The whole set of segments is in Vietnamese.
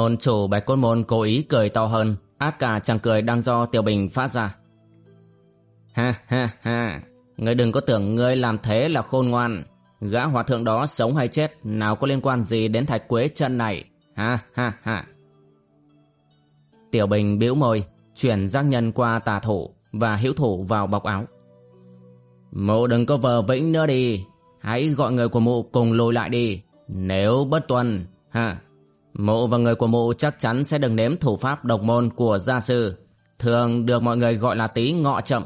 Môn chủ bạch cốt môn cố ý cười to hơn, át cả chàng cười đang do Tiểu Bình phát ra. Ha ha ha, ngươi đừng có tưởng ngươi làm thế là khôn ngoan. Gã hòa thượng đó sống hay chết nào có liên quan gì đến thạch quế chân này. Ha ha ha. Tiểu Bình bĩu môi, chuyển giác nhân qua tà thủ và hữu thủ vào bọc áo. Mụ đừng có vờ vĩnh nữa đi, hãy gọi người của mụ cùng lùi lại đi. Nếu bất tuân, ha, Mụ và người của mụ chắc chắn sẽ đừng nếm thủ pháp độc môn của gia sư, thường được mọi người gọi là tí ngọ chậm.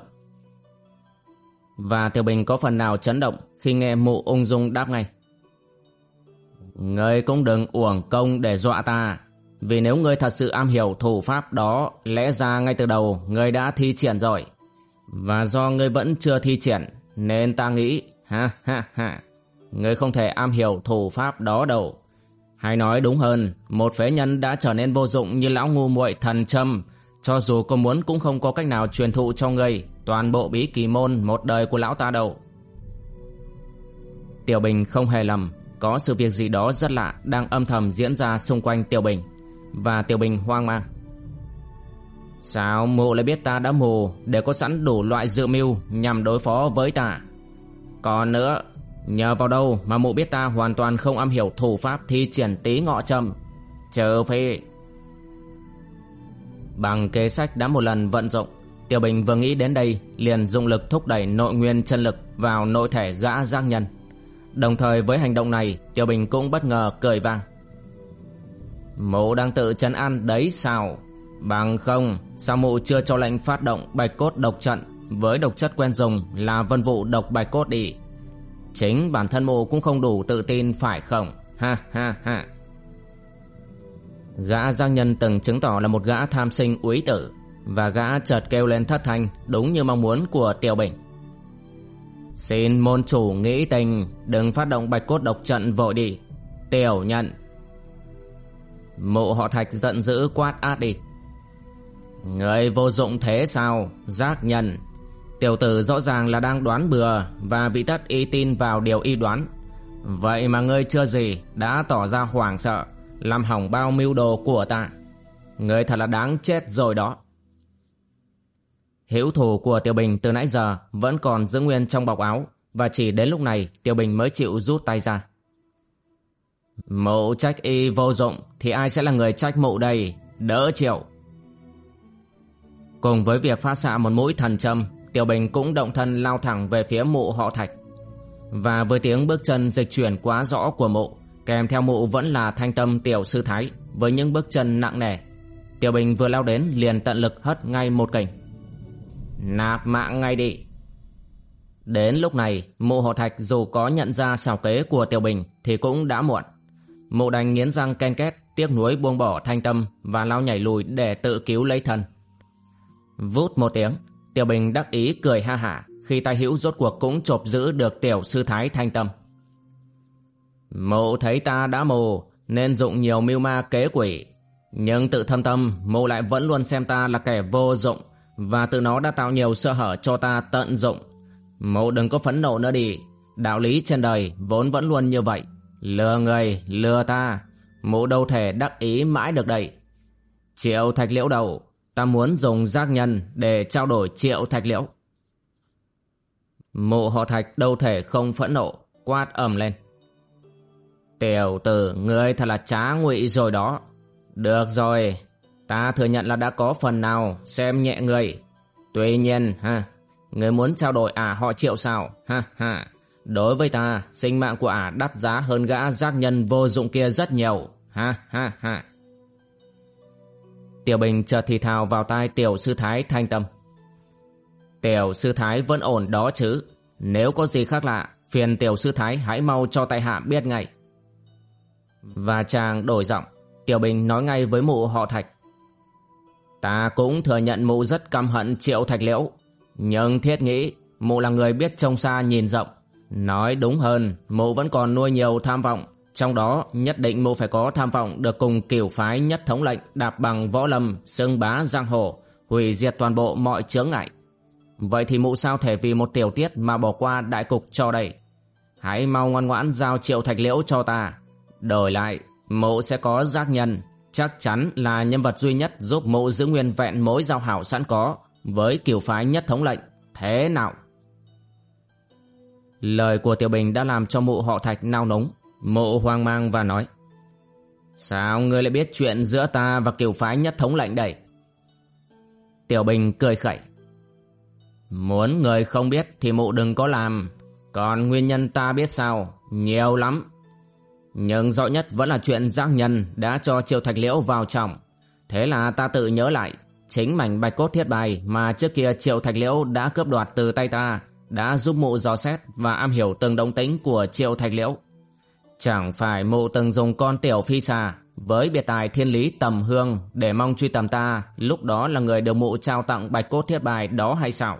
Và Tiểu Bình có phần nào chấn động khi nghe mụ ung dung đáp ngay. Ngươi cũng đừng uổng công để dọa ta, vì nếu ngươi thật sự am hiểu thủ pháp đó, lẽ ra ngay từ đầu ngươi đã thi triển rồi. Và do ngươi vẫn chưa thi triển, nên ta nghĩ, ha ha ha, ngươi không thể am hiểu thủ pháp đó đâu. Hay nói đúng hơn, một phế nhân đã trở nên vô dụng như lão ngu muội thần châm, cho dù có muốn cũng không có cách nào truyền thụ cho người toàn bộ bí kỳ môn một đời của lão ta đâu. Tiểu Bình không hề lầm, có sự việc gì đó rất lạ đang âm thầm diễn ra xung quanh Tiểu Bình, và Tiểu Bình hoang mang. Sao mụ lại biết ta đã mù để có sẵn đủ loại dự mưu nhằm đối phó với ta? Còn nữa, Nhờ vào đâu mà mụ biết ta hoàn toàn không am hiểu thủ pháp thi triển tí ngọ trầm Chờ phi Bằng kế sách đã một lần vận dụng, Tiểu Bình vừa nghĩ đến đây, liền dụng lực thúc đẩy nội nguyên chân lực vào nội thể gã giác nhân. Đồng thời với hành động này, Tiểu Bình cũng bất ngờ cười vang. Mụ đang tự chấn an đấy sao? Bằng không, Sao mụ chưa cho lệnh phát động bạch cốt độc trận Với độc chất quen dùng là vân vụ độc bạch cốt đi? Chính bản thân mụ cũng không đủ tự tin, phải không? Ha ha ha. Gã giang nhân từng chứng tỏ là một gã tham sinh úy tử, và gã chợt kêu lên thất thanh, đúng như mong muốn của Tiểu Bình. Xin môn chủ nghĩ tình, đừng phát động bạch cốt độc trận vội đi. Tiểu nhận. Mụ họ thạch giận dữ quát át đi. Người vô dụng thế sao? Giác nhân Tiểu tử rõ ràng là đang đoán bừa Và bị tất y tin vào điều y đoán. Vậy mà ngươi chưa gì Đã tỏ ra hoảng sợ, Làm hỏng bao mưu đồ của ta. Ngươi thật là đáng chết rồi đó. Hữu thủ của Tiểu Bình từ nãy giờ Vẫn còn giữ nguyên trong bọc áo Và chỉ đến lúc này Tiểu Bình mới chịu rút tay ra. Mụ trách y vô dụng Thì ai sẽ là người trách mụ đây? Đỡ chịu. Cùng với việc phát xạ một mũi thần châm Tiểu Bình cũng động thân lao thẳng về phía mụ họ thạch. Và với tiếng bước chân dịch chuyển quá rõ của mụ, Kèm theo mụ vẫn là thanh tâm tiểu sư thái Với những bước chân nặng nề, Tiểu Bình vừa lao đến liền tận lực hất ngay một cảnh Nạp mạng ngay đi. Đến lúc này, mụ họ thạch dù có nhận ra xảo kế của Tiểu Bình Thì cũng đã muộn. Mụ đành nghiến răng ken két, Tiếc nuối buông bỏ thanh tâm Và lao nhảy lùi để tự cứu lấy thân. Vút một tiếng Tiểu Bình đắc ý cười ha hả khi tay hữu rốt cuộc cũng chộp giữ được tiểu sư thái thanh tâm. Mộ thấy ta đã mù nên dụng nhiều mưu ma kế quỷ. Nhưng tự thâm tâm Mộ lại vẫn luôn xem ta là kẻ vô dụng và tự nó đã tạo nhiều sơ hở cho ta tận dụng. Mộ đừng có phẫn nộ nữa đi. Đạo lý trên đời vốn vẫn luôn như vậy. Lừa người, lừa ta. Mộ đâu thể đắc ý mãi được đây. Triệu thạch liễu đầu Ta muốn dùng giác nhân để trao đổi triệu thạch liễu. Mụ họ thạch đâu thể không phẫn nộ, quát ầm lên. Tiểu tử, ngươi thật là trá ngụy rồi đó. Được rồi, ta thừa nhận là đã có phần nào xem nhẹ người. Tuy nhiên, ha, Người muốn trao đổi ả họ triệu sao? Ha ha. Đối với ta, sinh mạng của ả đắt giá hơn gã giác nhân vô dụng kia rất nhiều. Ha ha ha. Tiểu Bình chợt thì thào vào tai tiểu sư thái thanh tâm. Tiểu sư thái vẫn ổn đó chứ. Nếu có gì khác lạ, phiền tiểu sư thái hãy mau cho tại hạ biết ngay. Và chàng đổi giọng, Tiểu Bình nói ngay với mụ họ Thạch. Ta cũng thừa nhận mụ rất căm hận triệu thạch liễu. Nhưng thiết nghĩ, mụ là người biết trông xa nhìn rộng. Nói đúng hơn, mụ vẫn còn nuôi nhiều tham vọng. Trong đó nhất định mụ phải có tham vọng được cùng kiểu phái nhất thống lệnh đạp bằng võ lâm, xưng bá giang hồ, hủy diệt toàn bộ mọi chướng ngại. Vậy thì mụ sao thể vì một tiểu tiết mà bỏ qua đại cục cho đây? Hãy mau ngoan ngoãn giao triệu thạch liễu cho ta. Đổi lại, mụ sẽ có giác nhân, chắc chắn là nhân vật duy nhất giúp mụ giữ nguyên vẹn mối giao hảo sẵn có với kiểu phái nhất thống lệnh. Thế nào? Lời của Tiểu Bình đã làm cho mụ họ thạch nao núng Mộ hoang mang và nói, Sao ngươi lại biết chuyện giữa ta và kiều phái nhất thống lệnh đây? Tiểu Bình cười khẩy, Muốn người không biết thì mụ đừng có làm, Còn nguyên nhân ta biết sao, Nhiều lắm. Nhưng rõ nhất vẫn là chuyện giác nhân Đã cho Triều Thạch Liễu vào trọng Thế là ta tự nhớ lại, Chính mảnh bạch cốt thiết bài Mà trước kia Triệu Thạch Liễu đã cướp đoạt từ tay ta, Đã giúp mụ dò xét Và am hiểu từng động tính của Triệu Thạch Liễu. Chẳng phải mụ từng dùng con tiểu phi xà với biệt tài thiên lý tầm hương, để mong truy tầm ta, lúc đó là người được mụ trao tặng bạch cốt thiết bài đó hay sao?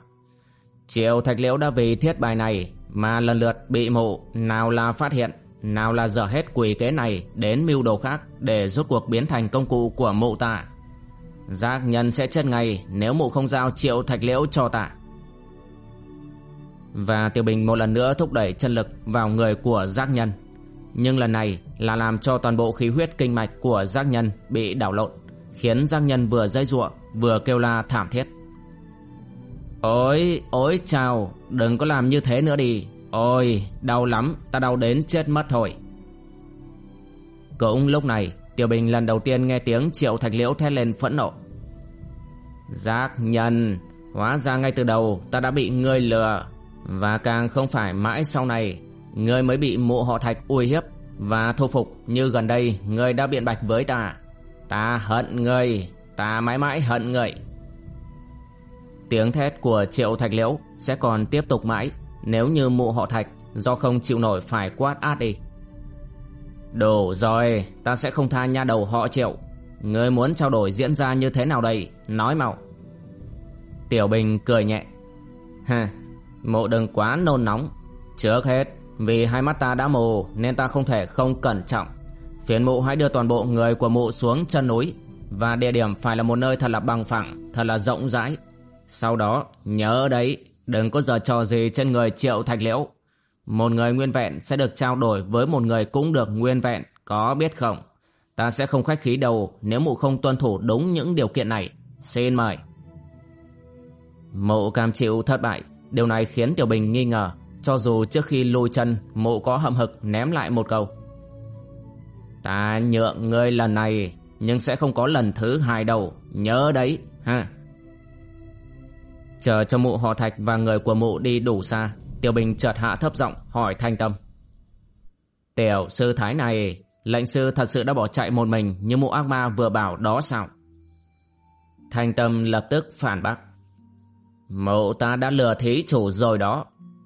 Triệu thạch liễu đã vì thiết bài này mà lần lượt bị mụ, nào là phát hiện, nào là dở hết quỷ kế này đến mưu đồ khác để rút cuộc biến thành công cụ của mụ ta. Giác nhân sẽ chết ngay nếu mụ không giao triệu thạch liễu cho ta. Và tiểu Bình một lần nữa thúc đẩy chân lực vào người của giác nhân. Nhưng lần này là làm cho toàn bộ khí huyết kinh mạch của giác nhân bị đảo lộn, khiến giác nhân vừa dây giụa vừa kêu la thảm thiết. Ôi, ôi chào, đừng có làm như thế nữa đi. Ôi, đau lắm, ta đau đến chết mất thôi. Cũng lúc này, Tiểu Bình lần đầu tiên nghe tiếng Triệu Thạch Liễu thét lên phẫn nộ. Giác nhân, hóa ra ngay từ đầu ta đã bị ngươi lừa. Và càng không phải mãi sau này Ngươi mới bị mụ họ thạch uy hiếp Và thu phục như gần đây Ngươi đã biện bạch với ta. Ta hận ngươi Ta mãi mãi hận ngươi Tiếng thét của triệu thạch liễu Sẽ còn tiếp tục mãi Nếu như mụ họ thạch Do không chịu nổi phải quát át đi. Đủ rồi, Ta sẽ không tha nha đầu họ triệu. Ngươi muốn trao đổi diễn ra như thế nào đây? Nói mau. Tiểu Bình cười nhẹ. Ha Mụ đừng quá nôn nóng. Trước hết vì hai mắt ta đã mù, Nên ta không thể không cẩn trọng. Phiền mụ hãy đưa toàn bộ người của mụ xuống chân núi. Và địa điểm phải là một nơi thật là bằng phẳng, Thật là rộng rãi. Sau đó, nhớ đấy, Đừng có giờ trò gì trên người triệu thạch liễu. Một người nguyên vẹn sẽ được trao đổi với một người cũng được nguyên vẹn, Có biết không? Ta sẽ không khách khí đâu Nếu mụ không tuân thủ đúng những điều kiện này. Xin mời. Mụ cam chịu thất bại, Điều này khiến Tiểu Bình nghi ngờ. Cho dù trước khi lùi chân Mụ có hậm hực ném lại một câu. Ta nhượng ngươi lần này, Nhưng sẽ không có lần thứ hai đâu. Nhớ đấy, ha. Chờ cho mụ họ thạch và người của mụ đi đủ xa, Tiểu Bình chợt hạ thấp giọng hỏi thanh tâm. Tiểu sư thái này, Lệnh sư thật sự đã bỏ chạy một mình Như mụ ác ma vừa bảo đó sao? Thanh tâm lập tức phản bác. Mụ ta đã lừa thí chủ rồi đó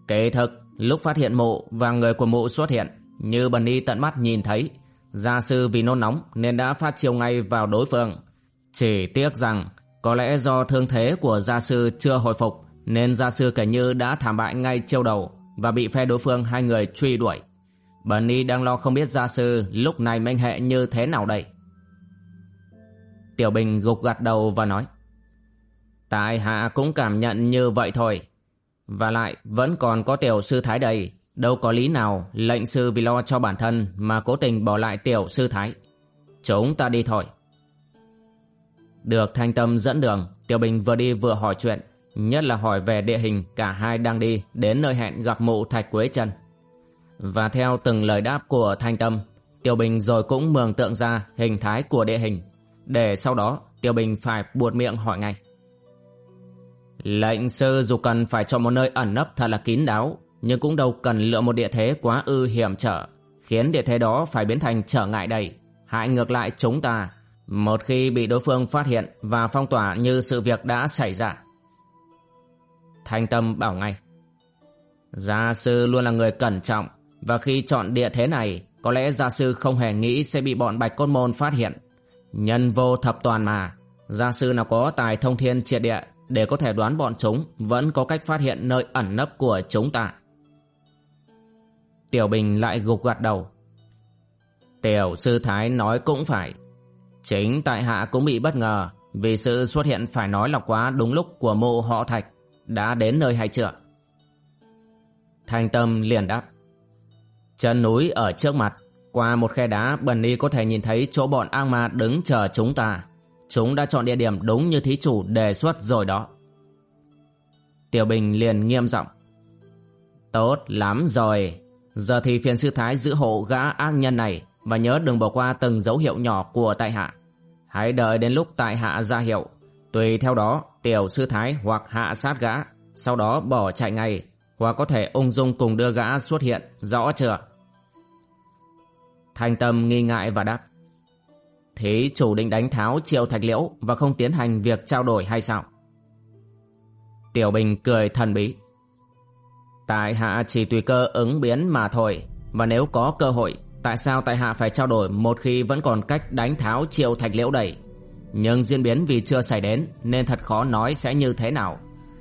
kể thực, lúc phát hiện mụ và người của mụ xuất hiện, như Bần Y tận mắt nhìn thấy, gia sư vì nôn nóng nên đã phát chiêu ngay vào đối phương. Chỉ tiếc rằng, có lẽ do thương thế của gia sư chưa hồi phục, nên gia sư kể như đã thảm bại ngay chiêu đầu và bị phe đối phương hai người truy đuổi. Bần Y đang lo không biết gia sư lúc này manh hệ như thế nào đây. Tiểu Bình gục gặt đầu và nói Tại hạ cũng cảm nhận như vậy thôi. Và lại vẫn còn có tiểu sư thái đây. Đâu có lý nào lệnh sư vì lo cho bản thân mà cố tình bỏ lại tiểu sư thái. Chúng ta đi thôi. Được thanh tâm dẫn đường, Tiểu Bình vừa đi vừa hỏi chuyện, nhất là hỏi về địa hình cả hai đang đi đến nơi hẹn gặp mụ Thạch Quế Trân. Và theo từng lời đáp của thanh tâm, Tiểu Bình rồi cũng mường tượng ra hình thái của địa hình, để sau đó Tiểu Bình phải buột miệng hỏi ngay. Lệnh sư dù cần phải chọn một nơi ẩn nấp thật là kín đáo, nhưng cũng đâu cần lựa một địa thế quá ư hiểm trở, khiến địa thế đó phải biến thành trở ngại đầy, hại ngược lại chúng ta, một khi bị đối phương phát hiện và phong tỏa như sự việc đã xảy ra. Thanh Tâm bảo ngay. Gia sư luôn là người cẩn trọng, và khi chọn địa thế này, có lẽ gia sư không hề nghĩ sẽ bị bọn Bạch Cốt Môn phát hiện. Nhân vô thập toàn mà, gia sư nào có tài thông thiên triệt địa để có thể đoán bọn chúng vẫn có cách phát hiện nơi ẩn nấp của chúng ta. Tiểu Bình lại gục gạt đầu. Tiểu sư Thái nói cũng phải. Chính tại hạ cũng bị bất ngờ vì sự xuất hiện phải nói là quá đúng lúc của mộ họ Thạch đã đến nơi hay chưa? Thanh Tâm liền đáp. Chân núi ở trước mặt, qua một khe đá Bần y có thể nhìn thấy chỗ bọn ác ma đứng chờ chúng ta. Chúng đã chọn địa điểm đúng như thí chủ đề xuất rồi đó. Tiểu Bình liền nghiêm giọng Tốt lắm rồi. Giờ thì phiền sư thái giữ hộ gã ác nhân này và nhớ đừng bỏ qua từng dấu hiệu nhỏ của tại hạ. Hãy đợi đến lúc tại hạ ra hiệu. Tùy theo đó, tiểu sư thái hoặc hạ sát gã, sau đó bỏ chạy ngay, hoặc có thể ung dung cùng đưa gã xuất hiện, rõ chưa? Thanh Tâm nghi ngại và đáp. Thế chủ định đánh tháo triệu thạch liễu và không tiến hành việc trao đổi hay sao? Tiểu Bình cười thần bí. Tại hạ chỉ tùy cơ ứng biến mà thôi, và nếu có cơ hội, tại sao tại hạ phải trao đổi một khi vẫn còn cách đánh tháo triệu thạch liễu đầy? Nhưng diễn biến vì chưa xảy đến nên thật khó nói sẽ như thế nào.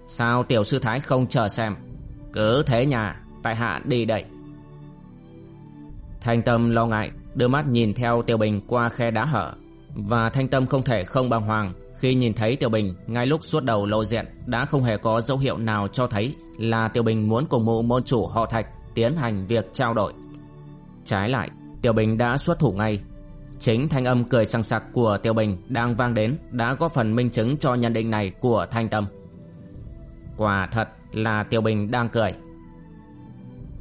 Sao tiểu sư thái không chờ xem? Cứ thế nhà, tại hạ đi đẩy. Thanh Tâm lo ngại, đưa mắt nhìn theo Tiểu Bình qua khe đá hở. Và Thanh Tâm không thể không bàng hoàng khi nhìn thấy Tiểu Bình ngay lúc suốt đầu lộ diện đã không hề có dấu hiệu nào cho thấy là Tiểu Bình muốn cùng mụ môn chủ họ Thạch tiến hành việc trao đổi. Trái lại, Tiểu Bình đã xuất thủ ngay. Chính thanh âm cười sằng sặc của Tiểu Bình đang vang đến đã góp phần minh chứng cho nhận định này của Thanh Tâm. Quả thật là Tiểu Bình đang cười.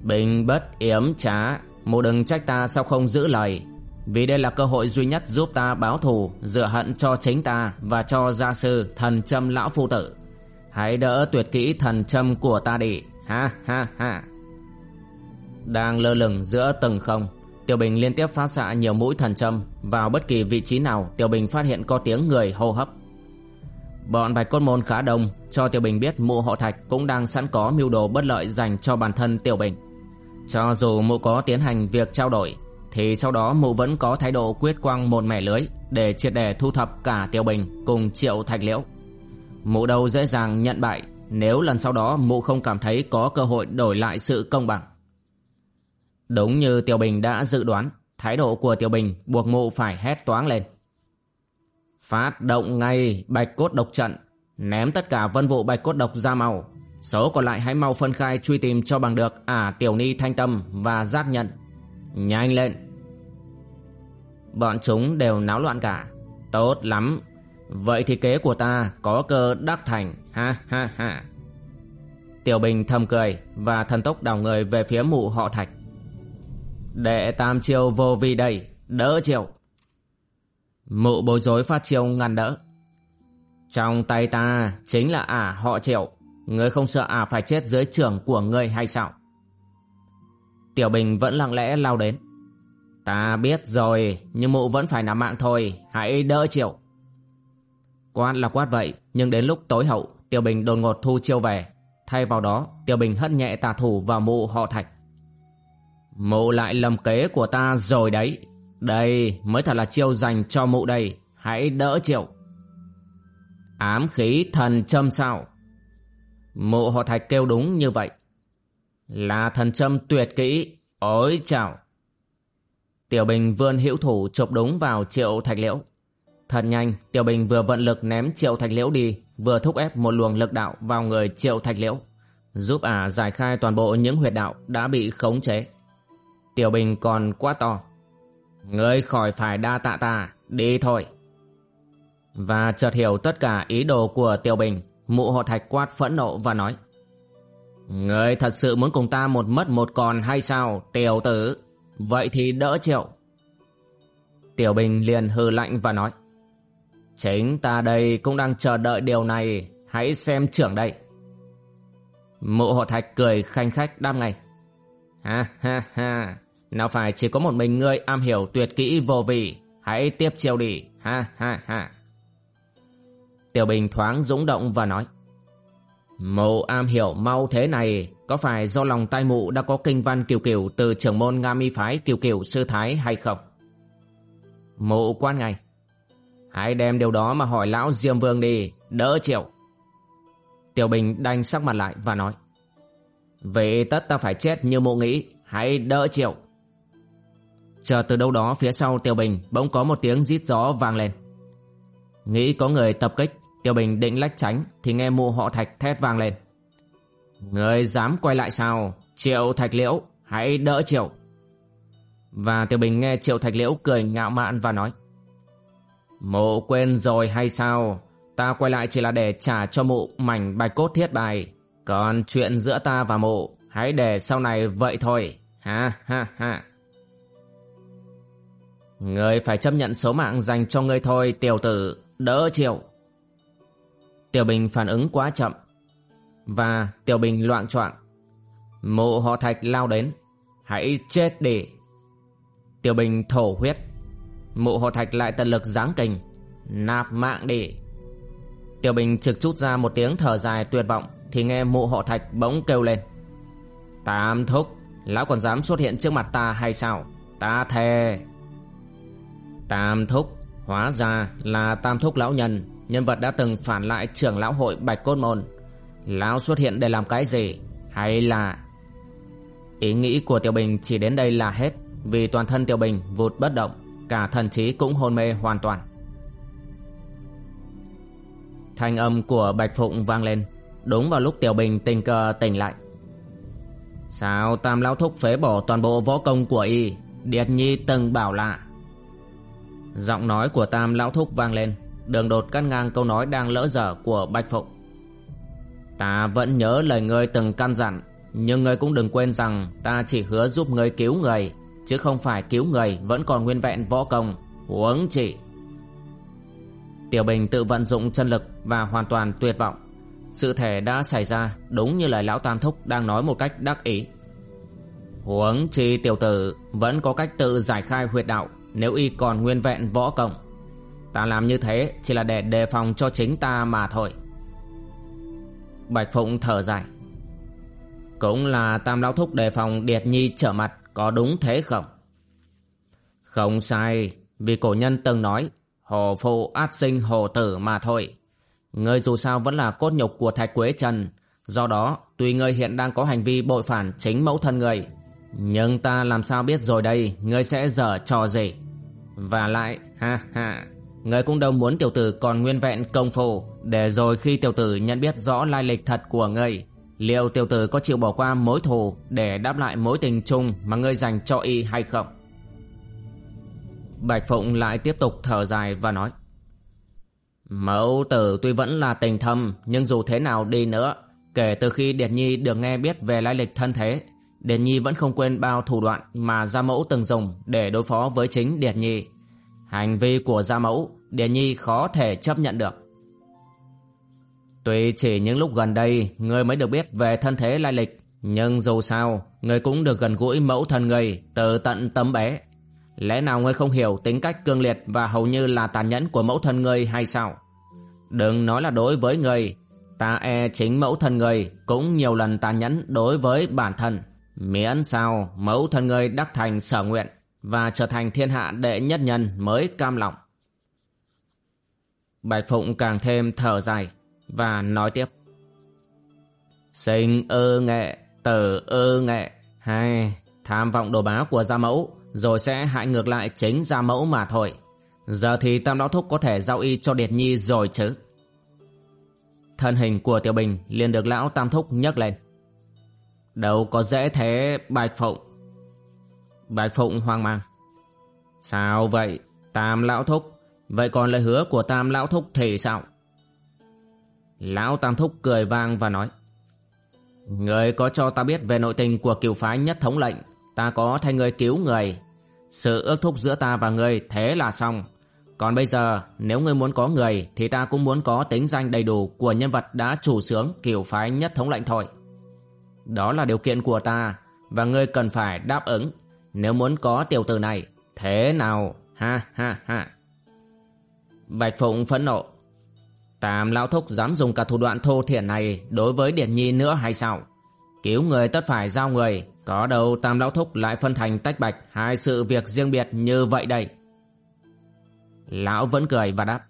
Bình bất yếm trá Mụ đừng trách ta sao không giữ lời. Vì đây là cơ hội duy nhất giúp ta báo thù, Dựa hận cho chính ta Và cho gia sư thần châm lão phu tử. Hãy đỡ tuyệt kỹ thần châm của ta đi. Ha ha ha. Đang lơ lửng giữa tầng không, Tiểu Bình liên tiếp phát xạ nhiều mũi thần châm Vào bất kỳ vị trí nào Tiểu Bình phát hiện có tiếng người hô hấp. Bọn bạch cốt môn khá đông, Cho Tiểu Bình biết mụ họ thạch Cũng đang sẵn có mưu đồ bất lợi dành cho bản thân Tiểu Bình cho dù mụ có tiến hành việc trao đổi, Thì sau đó mụ vẫn có thái độ quyết quang một mẻ lưới Để triệt để thu thập cả Tiêu Bình cùng Triệu Thạch Liễu. Mụ đâu dễ dàng nhận bại Nếu lần sau đó mụ không cảm thấy có cơ hội đổi lại sự công bằng. Đúng như Tiêu Bình đã dự đoán, Thái độ của Tiêu Bình buộc mụ phải hét toáng lên. Phát động ngay bạch cốt độc trận, Ném tất cả vân vụ bạch cốt độc ra màu Số còn lại hãy mau phân khai truy tìm cho bằng được ả tiểu ni thanh tâm và giác nhận. Nhanh lên. Bọn chúng đều náo loạn cả. Tốt lắm. Vậy thì kế của ta có cơ đắc thành. Ha ha ha. Tiểu Bình thầm cười và thần tốc đảo người về phía mụ họ thạch. Đệ tam chiêu vô vi đây, đỡ chiêu. Mụ bối rối phát chiêu ngăn đỡ. Trong tay ta chính là ả họ triệu. Ngươi không sợ à phải chết dưới trưởng của ngươi hay sao? Tiểu Bình vẫn lặng lẽ lao đến. Ta biết rồi, nhưng mụ vẫn phải nằm mạng thôi, hãy đỡ chịu. Quát là quát vậy, nhưng đến lúc tối hậu, Tiểu Bình đột ngột thu chiêu về. Thay vào đó, Tiểu Bình hất nhẹ tà thủ vào mụ họ thạch. Mụ lại lầm kế của ta rồi đấy. Đây mới thật là chiêu dành cho mụ đây, hãy đỡ chịu. Ám khí thần châm sao? Mộ họ thạch kêu đúng như vậy. Là thần châm tuyệt kỹ, ối chào. Tiểu Bình vươn hữu thủ chụp đúng vào triệu thạch liễu. Thật nhanh, Tiểu Bình vừa vận lực ném triệu thạch liễu đi, vừa thúc ép một luồng lực đạo vào người triệu thạch liễu, giúp ả giải khai toàn bộ những huyệt đạo đã bị khống chế. Tiểu Bình còn quá to. Ngươi khỏi phải đa tạ ta, đi thôi. Và chợt hiểu tất cả ý đồ của Tiểu Bình, Mụ họ thạch quát phẫn nộ và nói Người thật sự muốn cùng ta một mất một còn hay sao tiểu tử Vậy thì đỡ chịu Tiểu Bình liền hư lạnh và nói Chính ta đây cũng đang chờ đợi điều này hãy xem trưởng đây. Mụ hộ thạch cười khanh khách đam ngay. Ha ha ha, nào phải chỉ có một mình ngươi am hiểu tuyệt kỹ vô vị, hãy tiếp chiêu đi, ha ha ha. Tiểu Bình thoáng dũng động và nói. Mụ am hiểu mau thế này có phải do lòng tai mụ đã có kinh văn kiều kiều từ trưởng môn Nga mi phái kiều kiều sư thái hay không? Mụ quan ngay. Hãy đem điều đó mà hỏi lão Diêm Vương đi, đỡ chịu. Tiểu Bình đanh sắc mặt lại và nói. Vậy tất ta phải chết như mụ nghĩ, hãy đỡ chịu. Chờ từ đâu đó phía sau Tiểu Bình bỗng có một tiếng rít gió vang lên. Nghĩ có người tập kích, Tiểu Bình định lách tránh thì nghe mụ họ thạch thét vang lên. Người dám quay lại sao? Triệu thạch liễu, hãy đỡ triệu. Và Tiểu Bình nghe triệu thạch liễu cười ngạo mạn và nói. Mụ quên rồi hay sao? Ta quay lại chỉ là để trả cho mụ mảnh bạch cốt thiết bài. Còn chuyện giữa ta và mụ, hãy để sau này vậy thôi. Ha ha ha. Người phải chấp nhận số mạng dành cho ngươi thôi, tiểu tử, đỡ Triệu. Tiểu Bình phản ứng quá chậm. Và Tiểu Bình loạn choạng. Mụ họ thạch lao đến. Hãy chết đi. Tiểu Bình thổ huyết. Mụ họ thạch lại tận lực giáng kình. Nạp mạng đi. Tiểu Bình trực chút ra một tiếng thở dài tuyệt vọng thì nghe mụ họ thạch bỗng kêu lên. Tam thúc, lão còn dám xuất hiện trước mặt ta hay sao? Ta thề. Tam thúc, hóa ra là tam thúc lão nhân nhân vật đã từng phản lại trưởng lão hội Bạch Cốt Môn. Lão xuất hiện để làm cái gì? Hay là... Ý nghĩ của Tiểu Bình chỉ đến đây là hết vì toàn thân Tiểu Bình vụt bất động, cả thần trí cũng hôn mê hoàn toàn. Thanh âm của Bạch Phụng vang lên, đúng vào lúc Tiểu Bình tình cờ tỉnh lại. Sao Tam Lão Thúc phế bỏ toàn bộ võ công của y, Điệt Nhi từng bảo lạ. Giọng nói của Tam Lão Thúc vang lên, Đường đột cắt ngang câu nói đang lỡ dở của Bạch Phụng. Ta vẫn nhớ lời ngươi từng căn dặn, Nhưng ngươi cũng đừng quên rằng Ta chỉ hứa giúp ngươi cứu người, Chứ không phải cứu người vẫn còn nguyên vẹn võ công. Huống chỉ Tiểu Bình tự vận dụng chân lực Và hoàn toàn tuyệt vọng. Sự thể đã xảy ra Đúng như lời Lão Tam Thúc đang nói một cách đắc ý. Huống chi tiểu tử Vẫn có cách tự giải khai huyệt đạo Nếu y còn nguyên vẹn võ công. Ta làm như thế chỉ là để đề phòng cho chính ta mà thôi. Bạch Phụng thở dài. Cũng là Tam Lão Thúc đề phòng Điệt Nhi trở mặt, Có đúng thế không? Không sai, Vì cổ nhân từng nói Hồ phụ át sinh hồ tử mà thôi. Ngươi dù sao vẫn là cốt nhục của Thạch Quế Trần, Do đó tuy ngươi hiện đang có hành vi bội phản chính mẫu thân ngươi, Nhưng ta làm sao biết rồi đây, Ngươi sẽ dở trò gì? Và lại, ha ha Người cũng đâu muốn tiểu tử còn nguyên vẹn công phu, Để rồi khi tiểu tử nhận biết rõ lai lịch thật của ngươi, Liệu tiểu tử có chịu bỏ qua mối thù Để đáp lại mối tình chung mà ngươi dành cho y hay không? Bạch Phụng lại tiếp tục thở dài và nói, Mẫu tử tuy vẫn là tình thâm, Nhưng dù thế nào đi nữa, Kể từ khi Điệt Nhi được nghe biết về lai lịch thân thế, Điệt Nhi vẫn không quên bao thủ đoạn mà gia mẫu từng dùng để đối phó với chính Điệt Nhi. Hành vi của gia mẫu Điền Nhi khó thể chấp nhận được. Tuy chỉ những lúc gần đây Ngươi mới được biết về thân thế lai lịch, Nhưng dù sao Ngươi cũng được gần gũi mẫu thần ngươi Từ tận tấm bé. Lẽ nào ngươi không hiểu tính cách cương liệt Và hầu như là tàn nhẫn của mẫu thân ngươi hay sao? Đừng nói là đối với ngươi Ta e chính mẫu thân ngươi Cũng nhiều lần tàn nhẫn đối với bản thân. Miễn sao mẫu thân ngươi đắc thành sở nguyện Và trở thành thiên hạ đệ nhất nhân mới cam lòng. Bạch Phụng càng thêm thở dài và nói tiếp. Sinh ơ nghệ, tử ơ nghệ, hay tham vọng đồ bá của gia mẫu rồi sẽ hại ngược lại chính gia mẫu mà thôi. Giờ thì Tam Lão Thúc có thể giao y cho Điệt Nhi rồi chứ. Thân hình của Tiểu Bình liền được Lão Tam Thúc nhấc lên. Đâu có dễ thế Bạch Phụng. Bạch Phụng hoang mang. Sao vậy? Tam Lão Thúc Vậy còn lời hứa của Tam Lão Thúc thì sao? Lão Tam Thúc cười vang và nói, Người có cho ta biết về nội tình của kiều phái nhất thống lệnh, Ta có thay người cứu người. Sự ước thúc giữa ta và người thế là xong. Còn bây giờ, nếu ngươi muốn có người, Thì ta cũng muốn có tính danh đầy đủ Của nhân vật đã chủ sướng kiểu phái nhất thống lệnh thôi. Đó là điều kiện của ta, Và ngươi cần phải đáp ứng. Nếu muốn có tiểu tử này, Thế nào? Ha ha ha. Bạch Phụng phẫn nộ. Tam lão thúc dám dùng cả thủ đoạn thô thiển này Đối với Điển Nhi nữa hay sao? Cứu người tất phải giao người, Có đâu Tam lão thúc lại phân thành tách bạch Hai sự việc riêng biệt như vậy đây. Lão vẫn cười và đáp.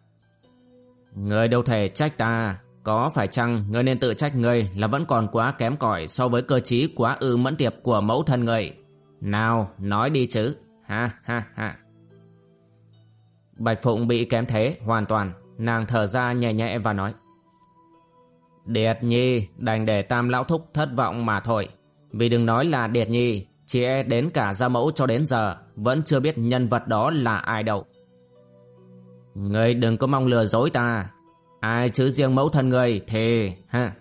Người đâu thể trách ta, Có phải chăng ngươi nên tự trách ngươi Là vẫn còn quá kém cỏi So với cơ trí quá ư mẫn tiệp của mẫu thân người? Nào, nói đi chứ. Ha ha ha. Bạch Phụng bị kém thế, hoàn toàn. Nàng thở ra nhẹ nhẹ và nói, Điệt Nhi, đành để tam lão thúc thất vọng mà thôi. Vì đừng nói là Điệt Nhi Chỉ e đến cả gia mẫu cho đến giờ, Vẫn chưa biết nhân vật đó là ai đâu. Ngươi đừng có mong lừa dối ta. Ai chứ riêng mẫu thân người thì, ha?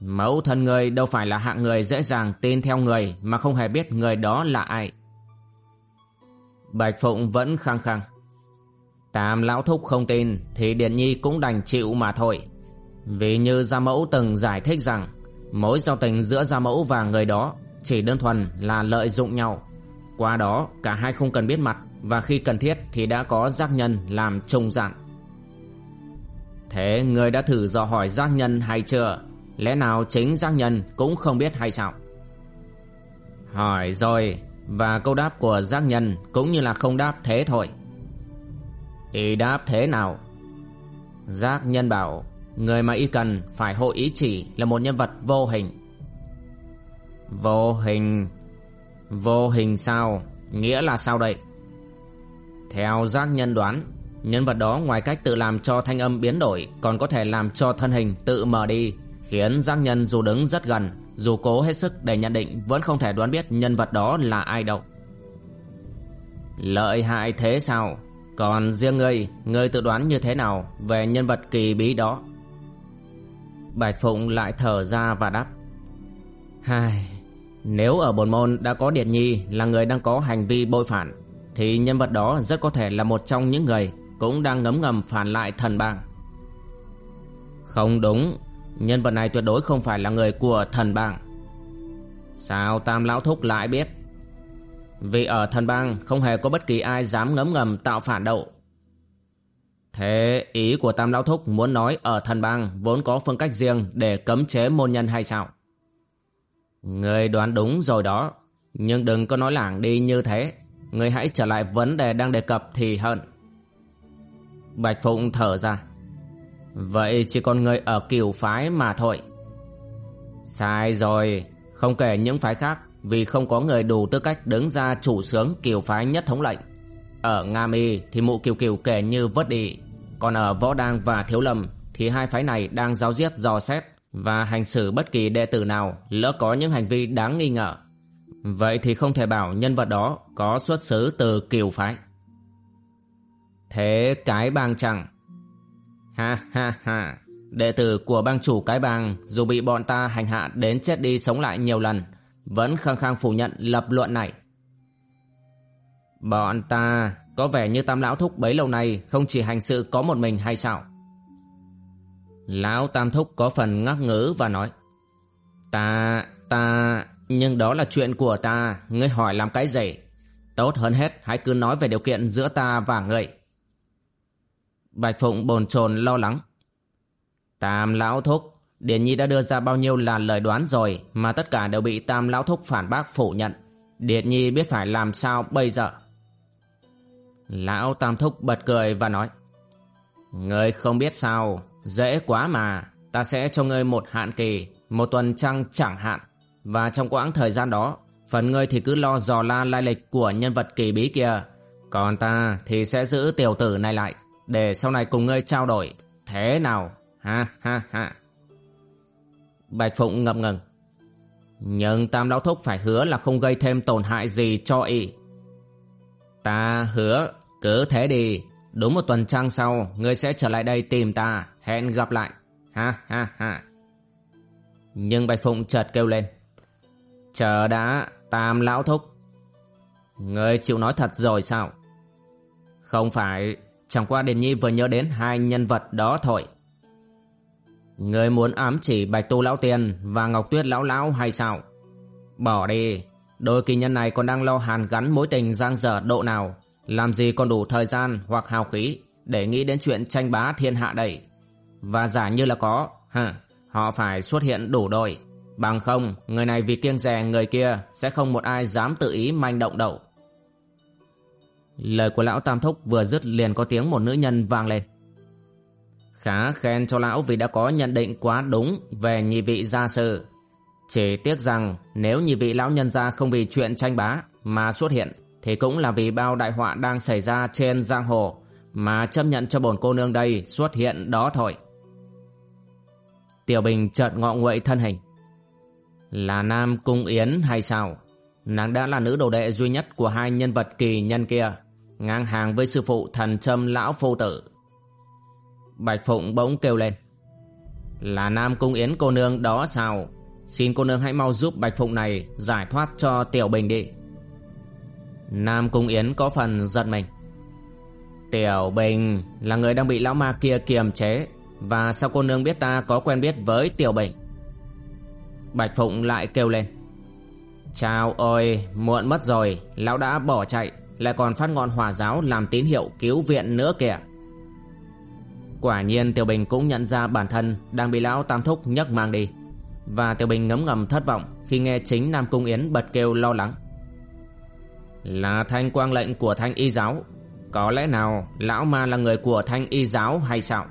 Mẫu thân người đâu phải là hạng người dễ dàng tin theo người Mà không hề biết người đó là ai. Bạch Phụng vẫn khăng khăng. Tam lão thúc không tin, Thì Điện Nhi cũng đành chịu mà thôi. Vì như Gia Mẫu từng giải thích rằng, Mối giao tình giữa Gia Mẫu và người đó Chỉ đơn thuần là lợi dụng nhau. Qua đó, cả hai không cần biết mặt, Và khi cần thiết thì đã có giác nhân làm trùng dặn Thế người đã thử dò hỏi giác nhân hay chưa? Lẽ nào chính giác nhân cũng không biết hay sao? Hỏi rồi, Và câu đáp của giác nhân cũng như là không đáp thế thôi. Y đáp thế nào? Giác nhân bảo, Người mà y cần phải hộ ý chỉ Là một nhân vật vô hình. Vô hình? Vô hình sao? Nghĩa là sao đây? Theo giác nhân đoán, Nhân vật đó ngoài cách tự làm cho thanh âm biến đổi, Còn có thể làm cho thân hình tự mở đi, Khiến giác nhân dù đứng rất gần, Dù cố hết sức để nhận định, Vẫn không thể đoán biết nhân vật đó là ai đâu. Lợi hại thế sao? Còn riêng ngươi, ngươi tự đoán như thế nào về nhân vật kỳ bí đó? Bạch Phụng lại thở ra và đáp. Hai, nếu ở bồn môn đã có Điệt Nhi là người đang có hành vi bội phản, thì nhân vật đó rất có thể là một trong những người cũng đang ngấm ngầm phản lại thần bang. Không đúng, nhân vật này tuyệt đối không phải là người của thần bang. Sao Tam Lão Thúc lại biết? Vì ở thần bang không hề có bất kỳ ai dám ngấm ngầm tạo phản đậu. Thế ý của Tam Lão Thúc muốn nói ở thần bang vốn có phương cách riêng để cấm chế môn nhân hay sao? Người đoán đúng rồi đó, nhưng đừng có nói lảng đi như thế. Người hãy trở lại vấn đề đang đề cập thì hơn. Bạch Phụng thở ra. Vậy chỉ còn người ở kiều phái mà thôi. Sai rồi, không kể những phái khác vì không có người đủ tư cách đứng ra chủ sướng kiều phái nhất thống lệnh. Ở Nga Mi thì mụ kiều kiều kể như vớt đi, còn ở Võ Đăng và Thiếu Lâm thì hai phái này đang giáo giết dò xét và hành xử bất kỳ đệ tử nào lỡ có những hành vi đáng nghi ngờ. Vậy thì không thể bảo nhân vật đó có xuất xứ từ kiều phái. Thế cái bang chẳng? Ha ha ha, đệ tử của bang chủ cái bang dù bị bọn ta hành hạ đến chết đi sống lại nhiều lần vẫn khăng khăng phủ nhận lập luận này. Bọn ta có vẻ như tam lão thúc bấy lâu nay không chỉ hành sự có một mình hay sao? Lão tam thúc có phần ngắc ngứ và nói Ta, ta, nhưng đó là chuyện của ta, ngươi hỏi làm cái gì? Tốt hơn hết hãy cứ nói về điều kiện giữa ta và ngươi. Bạch Phụng bồn chồn lo lắng. Tam lão thúc, Điền Nhi đã đưa ra bao nhiêu là lời đoán rồi mà tất cả đều bị Tam Lão Thúc phản bác phủ nhận. Điền Nhi biết phải làm sao bây giờ. Lão Tam Thúc bật cười và nói Ngươi không biết sao, dễ quá mà, ta sẽ cho ngươi một hạn kỳ, một tuần trăng chẳng hạn. Và trong quãng thời gian đó, phần ngươi thì cứ lo dò la lai lịch của nhân vật kỳ bí kia. Còn ta thì sẽ giữ tiểu tử này lại, để sau này cùng ngươi trao đổi. Thế nào? Ha ha ha. Bạch Phụng ngập ngừng. Nhưng Tam Lão Thúc phải hứa là không gây thêm tổn hại gì cho y. Ta hứa, cứ thế đi. Đúng một tuần trăng sau, ngươi sẽ trở lại đây tìm ta, hẹn gặp lại. Ha ha ha. Nhưng Bạch Phụng chợt kêu lên. Chờ đã, Tam Lão Thúc. Ngươi chịu nói thật rồi sao? Không phải, Chẳng qua Điền Nhi vừa nhớ đến hai nhân vật đó thôi Người muốn ám chỉ Bạch Tu Lão Tiên và Ngọc Tuyết Lão Lão hay sao? Bỏ đi, đôi kỳ nhân này còn đang lo hàn gắn mối tình giang dở độ nào. Làm gì còn đủ thời gian hoặc hào khí để nghĩ đến chuyện tranh bá thiên hạ đây? Và giả như là có, hả, họ phải xuất hiện đủ đôi. Bằng không, người này vì kiêng rè người kia sẽ không một ai dám tự ý manh động đậu Lời của lão Tam Thúc vừa dứt liền có tiếng một nữ nhân vang lên. Khá khen cho lão vì đã có nhận định quá đúng về nhị vị gia sư. Chỉ tiếc rằng, nếu nhị vị lão nhân gia không vì chuyện tranh bá mà xuất hiện, thì cũng là vì bao đại họa đang xảy ra trên giang hồ mà chấp nhận cho bổn cô nương đây xuất hiện đó thôi. Tiểu Bình chợt ngọ nguậy thân hình. Là Nam Cung Yến hay sao? Nàng đã là nữ đồ đệ duy nhất của hai nhân vật kỳ nhân kia, ngang hàng với sư phụ thần châm lão phu tử. Bạch Phụng bỗng kêu lên. Là Nam Cung Yến cô nương đó sao? Xin cô nương hãy mau giúp Bạch Phụng này giải thoát cho Tiểu Bình đi. Nam Cung Yến có phần giật mình. Tiểu Bình là người đang bị lão ma kia kiềm chế và sao cô nương biết ta có quen biết với Tiểu Bình? Bạch Phụng lại kêu lên. Chào ôi, muộn mất rồi, lão đã bỏ chạy lại còn phát ngọn hỏa giáo làm tín hiệu cứu viện nữa kìa Quả nhiên Tiểu Bình cũng nhận ra bản thân đang bị lão Tam Thúc nhấc mang đi. Và Tiểu Bình ngấm ngầm thất vọng khi nghe chính Nam Cung Yến bật kêu lo lắng. Là thanh quang lệnh của thanh y giáo, Có lẽ nào lão ma là người của thanh y giáo hay sao?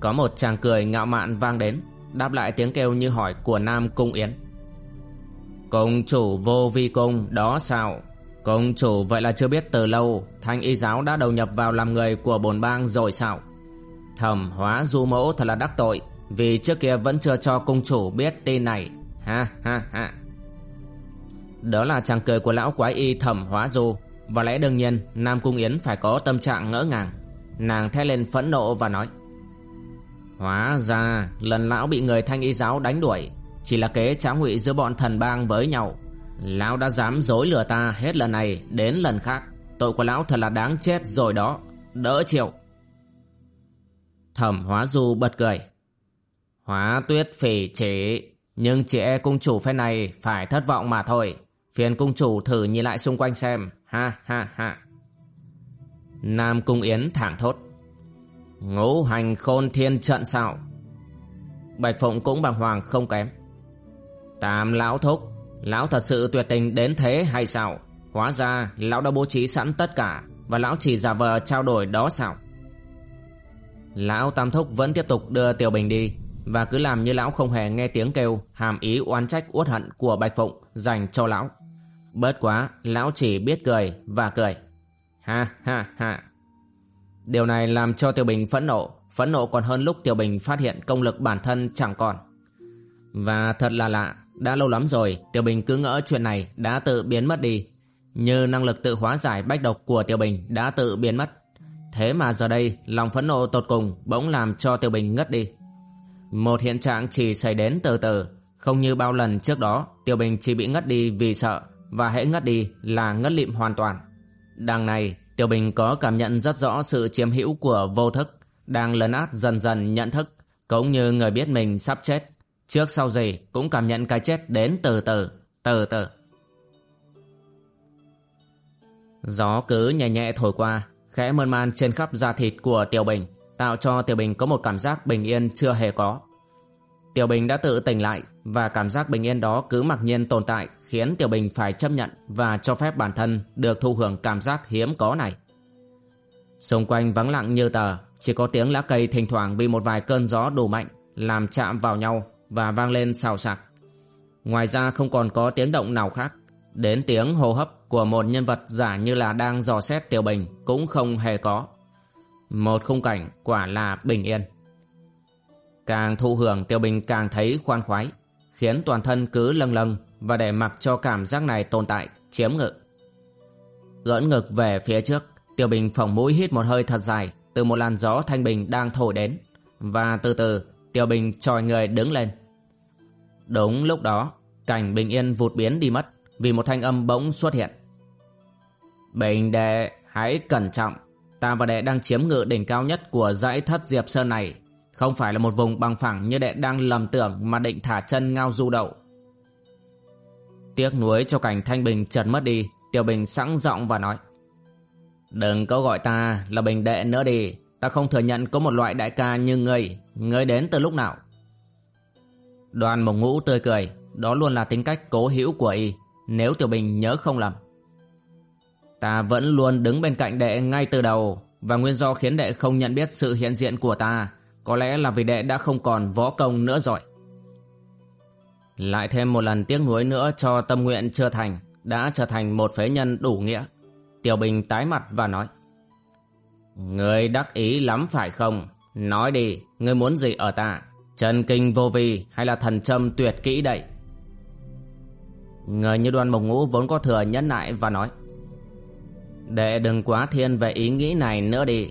Có một chàng cười ngạo mạn vang đến, Đáp lại tiếng kêu như hỏi của Nam Cung Yến. Cung chủ vô vi cung, đó sao? Công chủ, vậy là chưa biết từ lâu, Thanh y giáo đã đầu nhập vào làm người của bồn bang rồi sao? Thẩm hóa du mẫu thật là đắc tội, Vì trước kia vẫn chưa cho công chủ biết tin này. Ha ha ha. Đó là chàng cười của lão quái y thẩm hóa du. Và lẽ đương nhiên, Nam Cung Yến phải có tâm trạng ngỡ ngàng. Nàng thét lên phẫn nộ và nói, Hóa ra, lần lão bị người thanh y giáo đánh đuổi, Chỉ là kế trá ngụy giữa bọn thần bang với nhau. Lão đã dám dối lừa ta hết lần này đến lần khác. Tội của lão thật là đáng chết rồi đó. Đỡ chịu. Thẩm hóa du bật cười. Hóa tuyết phỉ chỉ, Nhưng chị e cung chủ phe này phải thất vọng mà thôi. Phiền cung chủ thử nhìn lại xung quanh xem. Ha ha ha. Nam cung yến thẳng thốt. Ngũ hành khôn thiên trận sao? Bạch Phụng cũng bằng hoàng không kém. Tam lão thúc. Lão thật sự tuyệt tình đến thế hay sao? Hóa ra, lão đã bố trí sẵn tất cả, Và lão chỉ giả vờ trao đổi đó sao? Lão Tam Thúc vẫn tiếp tục đưa Tiểu Bình đi, Và cứ làm như lão không hề nghe tiếng kêu, Hàm ý oán trách uất hận của Bạch Phụng Dành cho lão. Bớt quá, lão chỉ biết cười và cười. Ha ha ha. Điều này làm cho Tiểu Bình phẫn nộ Phẫn nộ còn hơn lúc Tiểu Bình phát hiện công lực bản thân chẳng còn. Và thật là lạ đã lâu lắm rồi, Tiểu Bình cứ ngỡ chuyện này đã tự biến mất đi. Như năng lực tự hóa giải bách độc của Tiểu Bình đã tự biến mất. Thế mà giờ đây, lòng phẫn nộ tột cùng bỗng làm cho Tiểu Bình ngất đi. Một hiện trạng chỉ xảy đến từ từ. Không như bao lần trước đó, Tiểu Bình chỉ bị ngất đi vì sợ, Và hễ ngất đi là ngất lịm hoàn toàn. Đằng này, Tiểu Bình có cảm nhận rất rõ sự chiếm hữu của vô thức Đang lấn át dần dần nhận thức, Cũng như người biết mình sắp chết. Trước sau gì cũng cảm nhận cái chết đến từ từ, từ từ. Gió cứ nhẹ nhẹ thổi qua, khẽ mơn man trên khắp da thịt của Tiểu Bình, tạo cho Tiểu Bình có một cảm giác bình yên chưa hề có. Tiểu Bình đã tự tỉnh lại và cảm giác bình yên đó cứ mặc nhiên tồn tại khiến Tiểu Bình phải chấp nhận và cho phép bản thân được thụ hưởng cảm giác hiếm có này. Xung quanh vắng lặng như tờ, chỉ có tiếng lá cây thỉnh thoảng bị một vài cơn gió đủ mạnh làm chạm vào nhau và vang lên xào xạc. Ngoài ra không còn có tiếng động nào khác, đến tiếng hô hấp của một nhân vật giả như là đang dò xét Tiểu Bình cũng không hề có. Một khung cảnh quả là bình yên. Càng thụ hưởng Tiểu Bình càng thấy khoan khoái, khiến toàn thân cứ lâng lâng và để mặc cho cảm giác này tồn tại, chiếm ngự. Gỡn ngực về phía trước, Tiểu Bình phỏng mũi hít một hơi thật dài từ một làn gió thanh bình đang thổi đến và từ từ Tiểu Bình tròi người đứng lên. Đúng lúc đó, cảnh bình yên vụt biến đi mất vì một thanh âm bỗng xuất hiện. Bình đệ, hãy cẩn trọng, Ta và đệ đang chiếm ngự đỉnh cao nhất của dãy thất diệp sơn này. Không phải là một vùng bằng phẳng như đệ đang lầm tưởng Mà định thả chân ngao du đậu. Tiếc nuối cho cảnh thanh bình chợt mất đi Tiểu Bình sẵn giọng và nói. Đừng có gọi ta là Bình đệ nữa đi. Ta không thừa nhận có một loại đại ca như ngươi. Ngươi đến từ lúc nào? Đoàn mộng ngũ tươi cười. Đó luôn là tính cách cố hữu của y, Nếu Tiểu Bình nhớ không lầm. Ta vẫn luôn đứng bên cạnh đệ ngay từ đầu, Và nguyên do khiến đệ không nhận biết sự hiện diện của ta, Có lẽ là vì đệ đã không còn võ công nữa rồi. Lại thêm một lần tiếc nuối nữa cho tâm nguyện chưa thành, Đã trở thành một phế nhân đủ nghĩa. Tiểu Bình tái mặt và nói, Người đắc ý lắm phải không? Nói đi Người muốn gì ở ta? Trần kinh vô vi hay là thần châm tuyệt kỹ đậy Người như đoan mộc ngũ vốn có thừa nhẫn nại và nói, Đệ đừng quá thiên về ý nghĩ này nữa đi.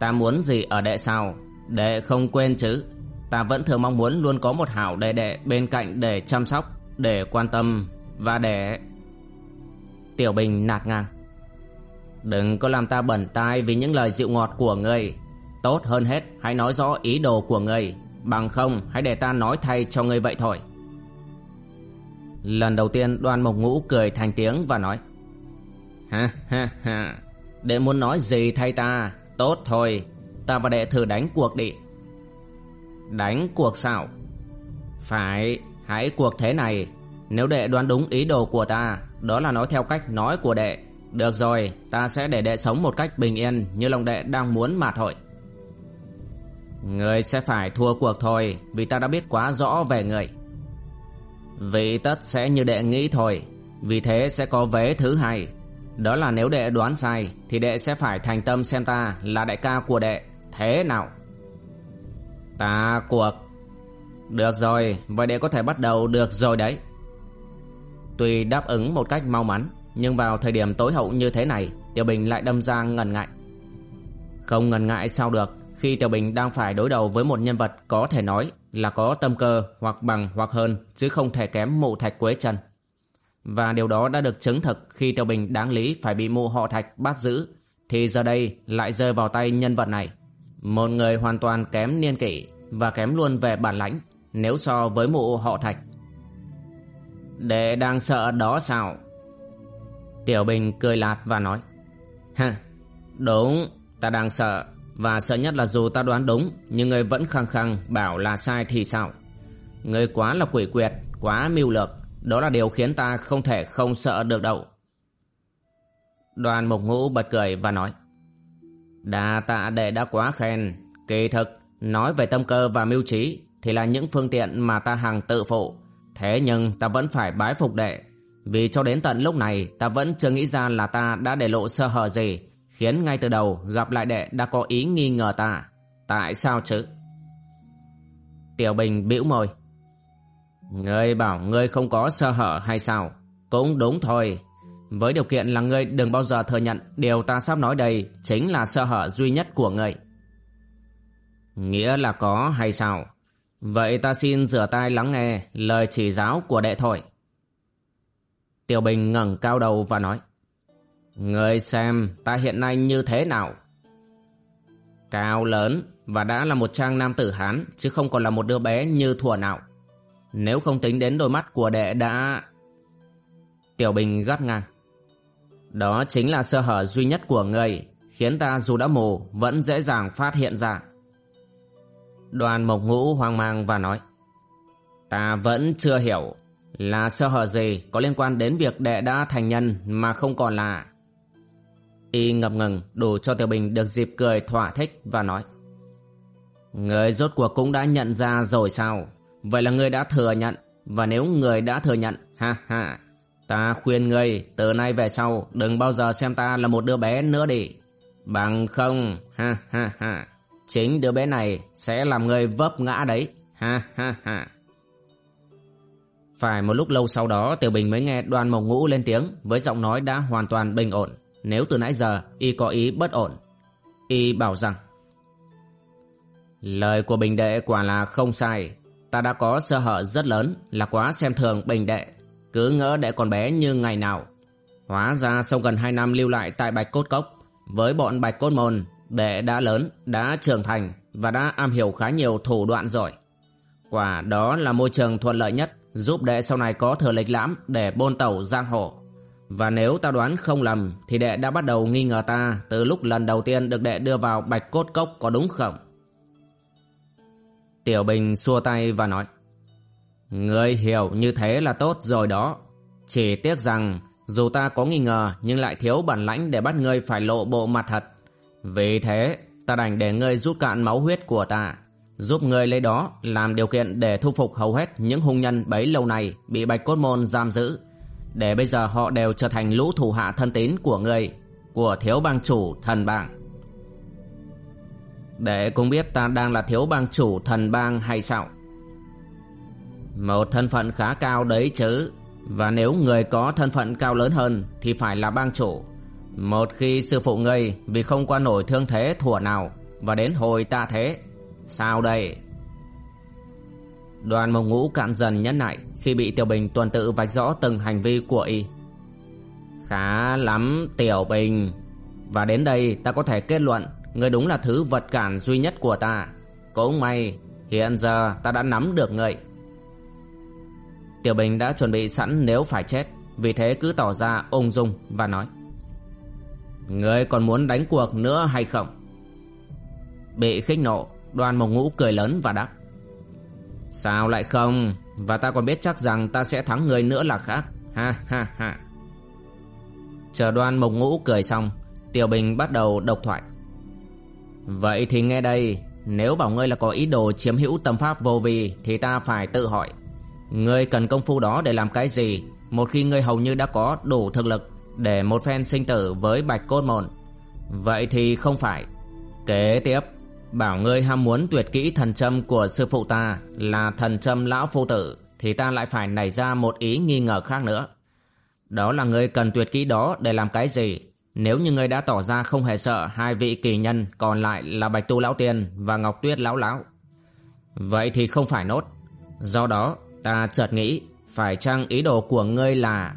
Ta muốn gì ở đệ sao? Đệ không quên chứ. Ta vẫn thường mong muốn luôn có một hảo đệ đệ bên cạnh để chăm sóc, Để quan tâm Và để Tiểu Bình nạt ngang, Đừng có làm ta bẩn tai vì những lời dịu ngọt của ngươi Tốt hơn hết, hãy nói rõ ý đồ của ngươi Bằng không, hãy để ta nói thay cho ngươi vậy thôi. Lần đầu tiên, đoan mộc ngũ cười thành tiếng và nói, Ha ha ha Đệ muốn nói gì thay ta? Tốt thôi, Ta và đệ thử đánh cuộc đi. Đánh cuộc sao? Phải, Hãy cuộc thế này. Nếu đệ đoán đúng ý đồ của ta, Đó là nói theo cách nói của đệ. Được rồi, Ta sẽ để đệ sống một cách bình yên, Như lòng đệ đang muốn mà thôi. Người sẽ phải thua cuộc thôi, Vì ta đã biết quá rõ về người. Vì tất sẽ như đệ nghĩ thôi, Vì thế sẽ có vế thứ hai. Đó là nếu đệ đoán sai, Thì đệ sẽ phải thành tâm xem ta là đại ca của đệ. Thế nào? Ta cuộc. Được rồi, Vậy đệ có thể bắt đầu được rồi đấy. Tuy đáp ứng một cách mau mắn, Nhưng vào thời điểm tối hậu như thế này, Tiểu Bình lại đâm ra ngần ngại. Không ngần ngại sao được? Khi Tiểu Bình đang phải đối đầu với một nhân vật Có thể nói là có tâm cơ Hoặc bằng hoặc hơn, Chứ không thể kém mụ thạch quế Trần. Và điều đó đã được chứng thực khi Tiểu Bình đáng lý phải bị mụ họ thạch bắt giữ, Thì giờ đây lại rơi vào tay nhân vật này. Một người hoàn toàn kém niên kỷ Và kém luôn về bản lãnh, Nếu so với mụ họ thạch. Đệ đang sợ đó sao? Tiểu Bình cười lạt và nói Ha Đúng, Ta đang sợ. Và sợ nhất là dù ta đoán đúng, Nhưng người vẫn khăng khăng bảo là sai thì sao? Người quá là quỷ quyệt, Quá mưu lược, đó là điều khiến ta không thể không sợ được đâu. Đoàn mục ngũ bật cười và nói Đà tạ đệ đã quá khen. Kỳ thực, Nói về tâm cơ và mưu trí Thì là những phương tiện mà ta hằng tự phụ. Thế nhưng ta vẫn phải bái phục đệ, Vì cho đến tận lúc này Ta vẫn chưa nghĩ ra là ta đã để lộ sơ hở gì Khiến ngay từ đầu gặp lại đệ đã có ý nghi ngờ ta Tại sao chứ Tiểu Bình bĩu môi Ngươi bảo ngươi không có sơ hở hay sao? Cũng đúng thôi. Với điều kiện là ngươi đừng bao giờ thừa nhận, điều ta sắp nói đây chính là sơ hở duy nhất của ngươi. Nghĩa là có hay sao? Vậy ta xin rửa tai lắng nghe lời chỉ giáo của đệ thôi. Tiểu Bình ngẩng cao đầu và nói Ngươi xem ta hiện nay như thế nào? Cao lớn và đã là một trang nam tử Hán chứ không còn là một đứa bé như thuở nào. Nếu không tính đến đôi mắt của đệ đã... Tiểu Bình gắt ngang. Đó chính là sơ hở duy nhất của người, khiến ta dù đã mù vẫn dễ dàng phát hiện ra. Đoàn Mộc Ngũ hoang mang và nói. Ta vẫn chưa hiểu là sơ hở gì có liên quan đến việc đệ đã thành nhân mà không còn là... Y ngập ngừng đủ cho Tiểu Bình được dịp cười thỏa thích và nói. Người rốt cuộc cũng đã nhận ra rồi sao? Vậy là người đã thừa nhận Và nếu người đã thừa nhận, Ha ha, Ta khuyên người từ nay về sau, Đừng bao giờ xem ta là một đứa bé nữa đi Bằng không, Ha ha ha, Chính đứa bé này sẽ làm người vấp ngã đấy, Ha ha ha Phải một lúc lâu sau đó, Tiểu Bình mới nghe đoàn mộc ngũ lên tiếng Với giọng nói đã hoàn toàn bình ổn nếu từ nãy giờ y có ý bất ổn Y bảo rằng Lời của Bình Đệ quả là không sai ta đã có sơ hở rất lớn là quá xem thường bình đệ cứ ngỡ đệ còn bé như ngày nào hóa ra sau gần hai năm lưu lại tại bạch cốt cốc với bọn Bạch Cốt Môn, đệ đã lớn, đã trưởng thành và đã am hiểu khá nhiều thủ đoạn rồi. Quả đó là môi trường thuận lợi nhất giúp đệ sau này có thừa lịch lãm để bôn tẩu giang hồ. Và nếu ta đoán không lầm, thì đệ đã bắt đầu nghi ngờ ta từ lúc lần đầu tiên được đệ đưa vào bạch cốt cốc, có đúng không? Tiểu Bình xua tay và nói người hiểu như thế là tốt rồi đó. Chỉ tiếc rằng, dù ta có nghi ngờ, nhưng lại thiếu bản lãnh để bắt ngươi phải lộ bộ mặt thật. Vì thế, ta đành để ngươi rút cạn máu huyết của ta, giúp ngươi lấy đó làm điều kiện để thu phục hầu hết những hung nhân bấy lâu nay bị bạch cốt môn giam giữ để bây giờ họ đều trở thành lũ thủ hạ thân tín của ngươi của thiếu bang chủ thần bang. Để cũng biết ta đang là thiếu bang chủ thần bang hay sao? Một thân phận khá cao đấy chứ, và nếu người có thân phận cao lớn hơn thì phải là bang chủ. Một khi sư phụ ngươi vì không qua nổi thương thế thủa nào và đến hồi ta thế, Sao đây? Đoàn mông ngũ cạn dần nhẫn nại khi bị Tiểu Bình tuần tự vạch rõ từng hành vi của y. Khá lắm, Tiểu Bình. Và đến đây ta có thể kết luận ngươi đúng là thứ vật cản duy nhất của ta. Cũng may, hiện giờ ta đã nắm được ngươi. Tiểu Bình đã chuẩn bị sẵn nếu phải chết, vì thế cứ tỏ ra ung dung và nói Ngươi còn muốn đánh cuộc nữa hay không? Bị khích nộ, Đoàn mộng ngũ cười lớn và đáp Sao lại không? Và ta còn biết chắc rằng ta sẽ thắng người nữa là khác. Ha ha ha. Chờ đoan mộc ngũ cười xong, Tiểu Bình bắt đầu độc thoại. Vậy thì nghe đây, Nếu bảo ngươi là có ý đồ chiếm hữu tâm pháp vô vi, Thì ta phải tự hỏi. Ngươi cần công phu đó để làm cái gì, Một khi ngươi hầu như đã có đủ thực lực Để một phen sinh tử với bạch cốt môn? Vậy thì không phải. Kế tiếp. Bảo ngươi ham muốn tuyệt kỹ thần châm của sư phụ ta là thần châm lão phu tử, thì ta lại phải nảy ra một ý nghi ngờ khác nữa. Đó là ngươi cần tuyệt kỹ đó để làm cái gì? Nếu như ngươi đã tỏ ra không hề sợ, hai vị kỳ nhân còn lại là Bạch Tu Lão Tiên và Ngọc Tuyết Lão Lão. Vậy thì không phải nốt. Do đó, ta chợt nghĩ, phải chăng ý đồ của ngươi là...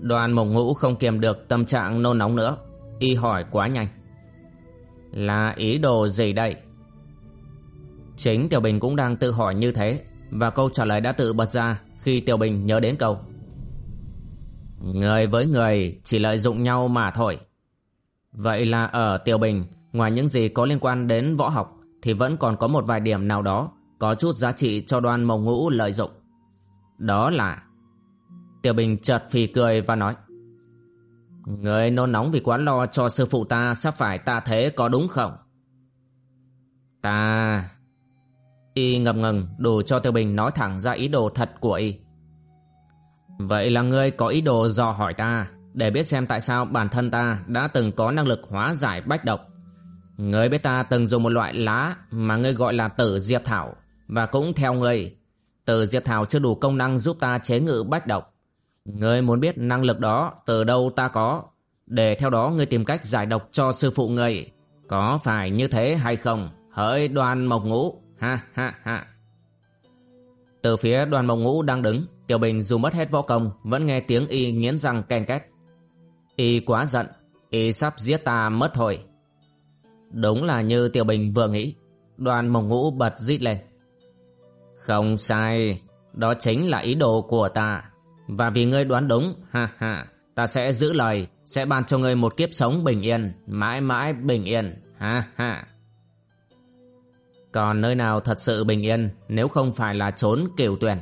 Đoàn mộng ngũ không kiềm được tâm trạng nôn nóng nữa. Y hỏi quá nhanh. Là ý đồ gì đây? Chính Tiểu Bình cũng đang tự hỏi như thế, Và câu trả lời đã tự bật ra Khi Tiểu Bình nhớ đến câu, Người với người chỉ lợi dụng nhau mà thôi Vậy là ở Tiểu Bình, Ngoài những gì có liên quan đến võ học, Thì vẫn còn có một vài điểm nào đó Có chút giá trị cho đoan mông ngũ lợi dụng Đó là, Tiểu Bình chợt phì cười và nói Người nôn nóng vì quá lo cho sư phụ ta sắp phải ta thế có đúng không? Ta... Y ngập ngừng đủ cho Tiêu Bình nói thẳng ra ý đồ thật của Y. Vậy là ngươi có ý đồ dò hỏi ta để biết xem tại sao bản thân ta đã từng có năng lực hóa giải bách độc. Ngươi biết ta từng dùng một loại lá mà ngươi gọi là tử diệp thảo và cũng theo ngươi, tử diệp thảo chưa đủ công năng giúp ta chế ngự bách độc. Ngươi muốn biết năng lực đó từ đâu ta có, để theo đó ngươi tìm cách giải độc cho sư phụ ngươi. Có phải như thế hay không? Hỡi đoàn mộc ngũ, ha ha ha. Từ phía đoàn mộc ngũ đang đứng, Tiểu Bình dù mất hết võ công, vẫn nghe tiếng y nghiến răng ken két. Y quá giận, y sắp giết ta mất thôi. Đúng là như Tiểu Bình vừa nghĩ, đoàn mộc ngũ bật rít lên. Không sai, đó chính là ý đồ của ta. Và vì ngươi đoán đúng, ha ha, ta sẽ giữ lời, sẽ ban cho ngươi một kiếp sống bình yên, mãi mãi bình yên, ha ha. Còn nơi nào thật sự bình yên nếu không phải là trốn kiều tuyển?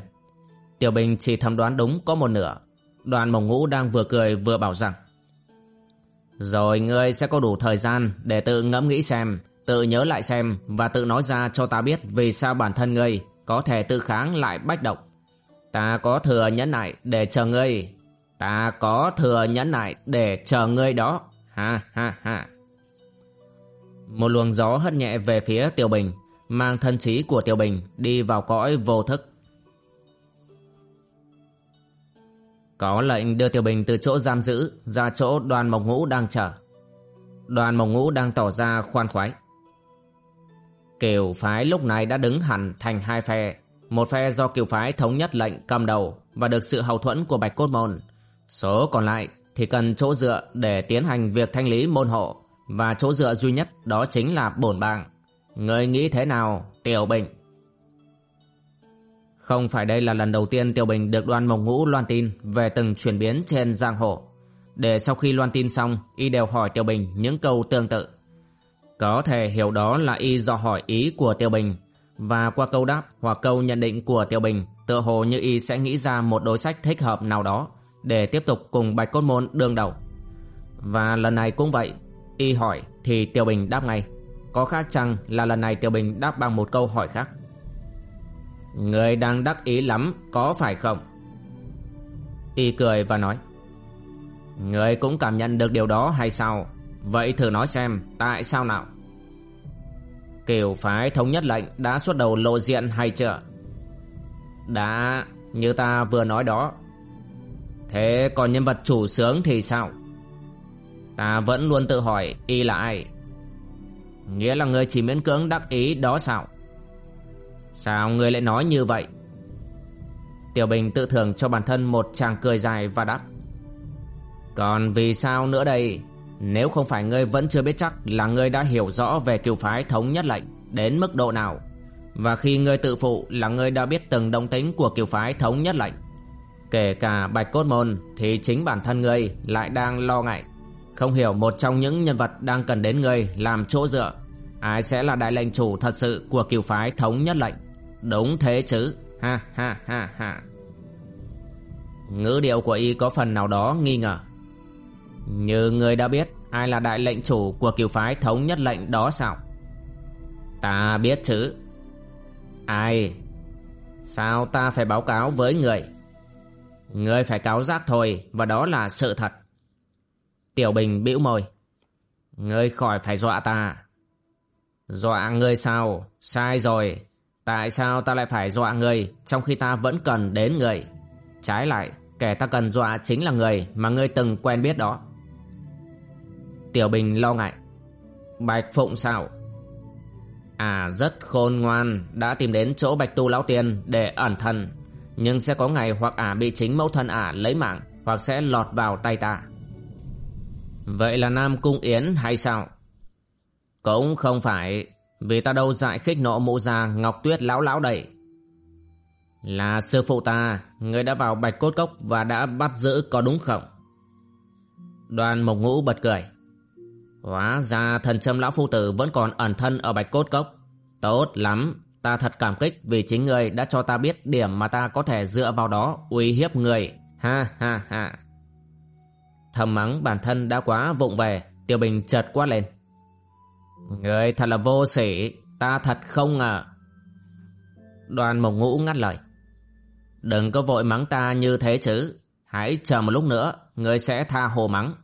Tiểu Bình chỉ thầm đoán đúng có một nửa. Đoàn mộng ngũ đang vừa cười vừa bảo rằng Rồi ngươi sẽ có đủ thời gian để tự ngẫm nghĩ xem, tự nhớ lại xem và tự nói ra cho ta biết vì sao bản thân ngươi có thể tự kháng lại bách động. Ta có thừa nhẫn nại để chờ ngươi. Ta có thừa nhẫn nại để chờ ngươi đó. Ha ha ha. Một luồng gió hất nhẹ về phía Tiểu Bình, mang thân trí của Tiểu Bình đi vào cõi vô thức. Có lệnh đưa Tiểu Bình từ chỗ giam giữ ra chỗ đoàn mộc ngũ đang chờ. Đoàn mộc ngũ đang tỏ ra khoan khoái. Kiều phái lúc này đã đứng hẳn thành hai phe một phe do kiều phái thống nhất lệnh cầm đầu và được sự hậu thuẫn của Bạch Cốt Môn. Số còn lại thì cần chỗ dựa để tiến hành việc thanh lý môn hộ và chỗ dựa duy nhất đó chính là bổn bang. Người nghĩ thế nào, Tiểu Bình? Không phải đây là lần đầu tiên Tiểu Bình được đoan mộng ngũ loan tin về từng chuyển biến trên giang hồ. Để sau khi loan tin xong, y đều hỏi Tiểu Bình những câu tương tự. Có thể hiểu đó là y do hỏi ý của Tiểu Bình và qua câu đáp hoặc câu nhận định của Tiểu Bình tựa hồ như y sẽ nghĩ ra một đối sách thích hợp nào đó để tiếp tục cùng Bạch Cốt Môn đương đầu. Và lần này cũng vậy, y hỏi thì Tiểu Bình đáp ngay. Có khác chăng là lần này Tiểu Bình đáp bằng một câu hỏi khác. Người đang đắc ý lắm, có phải không? Y cười và nói. Người cũng cảm nhận được điều đó hay sao? Vậy thử nói xem, tại sao nào? Kiểu phái thống nhất lệnh đã xuất đầu lộ diện hay chưa? Đã, như ta vừa nói đó. Thế còn nhân vật chủ sướng thì sao? Ta vẫn luôn tự hỏi y là ai? Nghĩa là người chỉ miễn cưỡng đắc ý đó sao? Sao người lại nói như vậy? Tiểu Bình tự thưởng cho bản thân một chàng cười dài và đáp. Còn vì sao nữa đây? Nếu không phải ngươi vẫn chưa biết chắc là ngươi đã hiểu rõ về kiều phái thống nhất lệnh đến mức độ nào. Và khi ngươi tự phụ là ngươi đã biết từng động tính của kiều phái thống nhất lệnh. Kể cả Bạch Cốt Môn thì chính bản thân ngươi lại đang lo ngại. Không hiểu một trong những nhân vật đang cần đến ngươi làm chỗ dựa, Ai sẽ là đại lệnh chủ thật sự của kiều phái thống nhất lệnh. Đúng thế chứ? Ha ha ha ha. Ngữ điệu của y có phần nào đó nghi ngờ. Như ngươi đã biết, Ai là đại lệnh chủ của kiều phái thống nhất lệnh đó sao? Ta biết chứ. Ai? Sao ta phải báo cáo với người? Người phải cáo giác thôi, Và đó là sự thật. Tiểu Bình bĩu môi. Ngươi khỏi phải dọa ta. Dọa ngươi sao? Sai rồi. Tại sao ta lại phải dọa ngươi Trong khi ta vẫn cần đến người? Trái lại, Kẻ ta cần dọa chính là người Mà ngươi từng quen biết đó. Tiểu Bình lo ngại. Bạch Phụng sao? À rất khôn ngoan, Đã tìm đến chỗ Bạch Tu Lão Tiên Để ẩn thân. Nhưng sẽ có ngày hoặc ả bị chính mẫu thân ả lấy mạng, Hoặc sẽ lọt vào tay ta. Vậy là Nam Cung Yến hay sao? Cũng không phải, Vì ta đâu dại khích nộ mụ già Ngọc Tuyết lão lão đầy Là sư phụ ta, Người đã vào Bạch Cốt Cốc Và đã bắt giữ có đúng không? Đoàn Mộc Ngũ bật cười. Hóa ra thần châm lão phu tử vẫn còn ẩn thân ở bạch cốt cốc. Tốt lắm, ta thật cảm kích vì chính người đã cho ta biết điểm mà ta có thể dựa vào đó uy hiếp người. Ha ha ha. Thầm mắng bản thân đã quá vụng về, Tiêu Bình chợt quát lên. Người thật là vô sỉ, ta thật không ngờ. Đoàn mộng ngũ ngắt lời. Đừng có vội mắng ta như thế chứ. Hãy chờ một lúc nữa, người sẽ tha hồ mắng.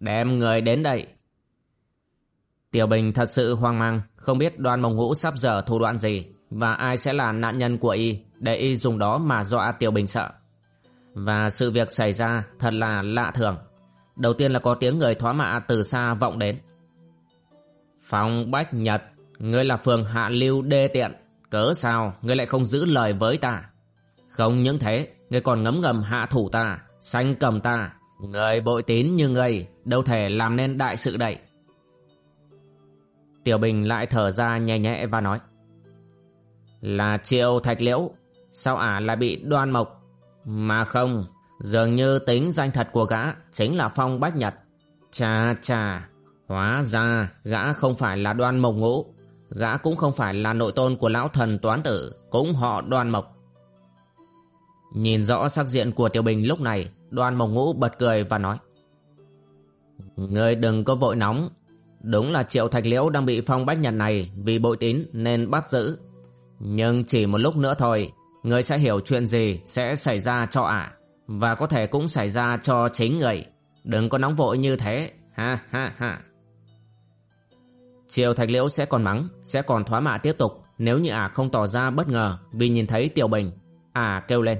Đem người đến đây. Tiểu Bình thật sự hoang mang, không biết đoan mông ngũ sắp dở thủ đoạn gì và ai sẽ là nạn nhân của y để y dùng đó mà dọa Tiểu Bình sợ. Và sự việc xảy ra thật là lạ thường. Đầu tiên là có tiếng người thoá mạ từ xa vọng đến. Phong Bách Nhật, ngươi là phường hạ lưu đê tiện, cớ sao ngươi lại không giữ lời với ta? Không những thế, ngươi còn ngấm ngầm hạ thủ ta, sanh cầm ta. Người bội tín như ngươi, đâu thể làm nên đại sự đậy. Tiểu Bình lại thở ra nhẹ nhẹ và nói, Là triệu thạch liễu, Sao ả lại bị đoan mộc? Mà không, Dường như tính danh thật của gã Chính là Phong Bách Nhật. Chà chà, Hóa ra gã không phải là đoan mộc ngũ, Gã cũng không phải là nội tôn của lão thần toán tử, Cũng họ đoan mộc. Nhìn rõ sắc diện của Tiểu Bình lúc này, Đoan mộc ngũ bật cười và nói, Ngươi đừng có vội nóng Đúng là Triệu Thạch Liễu đang bị phong bách nhật này vì bội tín nên bắt giữ. Nhưng chỉ một lúc nữa thôi, người sẽ hiểu chuyện gì sẽ xảy ra cho ả. và có thể cũng xảy ra cho chính người. Đừng có nóng vội như thế, ha ha ha. Triệu Thạch Liễu sẽ còn mắng, sẽ còn thoá mạ tiếp tục nếu như ả không tỏ ra bất ngờ vì nhìn thấy Tiểu Bình. Ả kêu lên.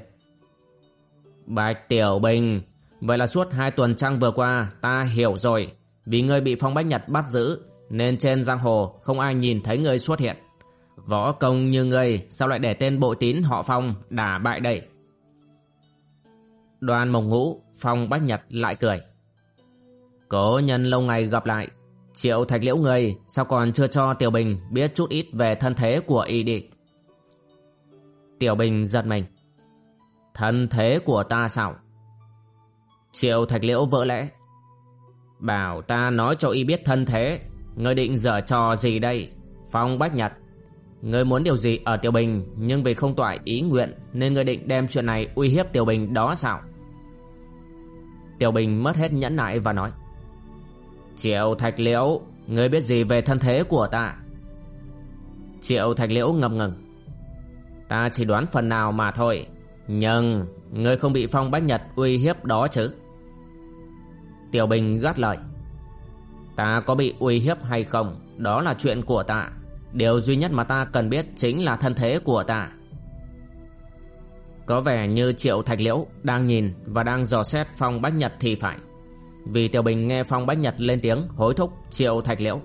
Bạch Tiểu Bình, vậy là suốt hai tuần trăng vừa qua ta hiểu rồi. Vì ngươi bị Phong Bách Nhật bắt giữ, Nên trên giang hồ không ai nhìn thấy ngươi xuất hiện. Võ công như ngươi Sao lại để tên bội tín họ Phong Đả bại đây? Đoàn mộng ngũ, Phong Bách Nhật lại cười. Cố nhân lâu ngày gặp lại, Triệu thạch liễu người, Sao còn chưa cho Tiểu Bình biết chút ít về thân thế của y đi? Tiểu Bình giật mình. Thân thế của ta sao? Triệu thạch liễu vỡ lẽ. Bảo ta nói cho y biết thân thế. Ngươi định dở trò gì đây? Phong Bách Nhật. Ngươi muốn điều gì ở Tiểu Bình, Nhưng vì không toại ý nguyện, Nên ngươi định đem chuyện này uy hiếp Tiểu Bình đó sao? Tiểu Bình mất hết nhẫn nại và nói, Triệu Thạch Liễu, Ngươi biết gì về thân thế của ta? Triệu Thạch Liễu ngập ngừng, Ta chỉ đoán phần nào mà thôi, Nhưng Ngươi không bị Phong Bách Nhật uy hiếp đó chứ? Tiểu Bình gắt lời. Ta có bị uy hiếp hay không, Đó là chuyện của ta. Điều duy nhất mà ta cần biết Chính là thân thế của ta. Có vẻ như Triệu Thạch Liễu Đang nhìn và đang dò xét Phong Bách Nhật thì phải. Vì Tiểu Bình nghe Phong Bách Nhật lên tiếng, Hối thúc Triệu Thạch Liễu.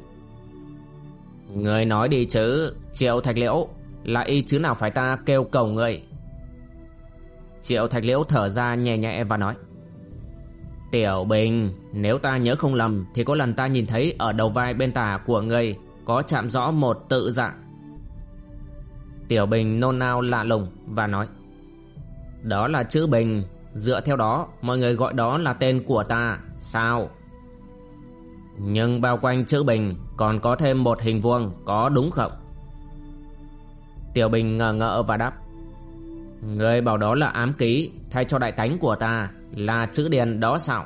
Người nói đi chứ, Triệu Thạch Liễu, Là y chứ nào phải ta kêu cầu người? Triệu Thạch Liễu thở ra nhẹ nhẹ và nói. Tiểu Bình, nếu ta nhớ không lầm thì có lần ta nhìn thấy ở đầu vai bên tả của ngươi có chạm rõ một tự dạng. Tiểu Bình nôn nao lạ lùng và nói Đó là chữ Bình, dựa theo đó mọi người gọi đó là tên của ta, sao? Nhưng bao quanh chữ Bình còn có thêm một hình vuông, có đúng không? Tiểu Bình ngờ ngợ và đáp Người bảo đó là ám ký thay cho đại tánh của ta là chữ điền đó sao?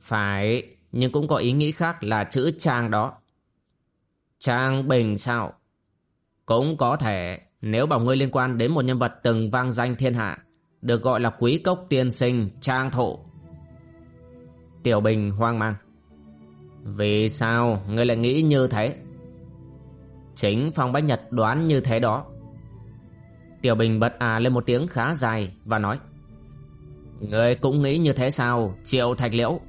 Phải, nhưng cũng có ý nghĩ khác là chữ trang đó. Trang bình sao? Cũng có thể, nếu bảo ngươi liên quan đến một nhân vật từng vang danh thiên hạ, được gọi là quý cốc tiên sinh trang thụ. Tiểu Bình hoang mang. Vì sao ngươi lại nghĩ như thế? Chính Phong Bách Nhật đoán như thế đó. Tiểu Bình bật à lên một tiếng khá dài và nói Người cũng nghĩ như thế sao, Triệu Thạch Liễu?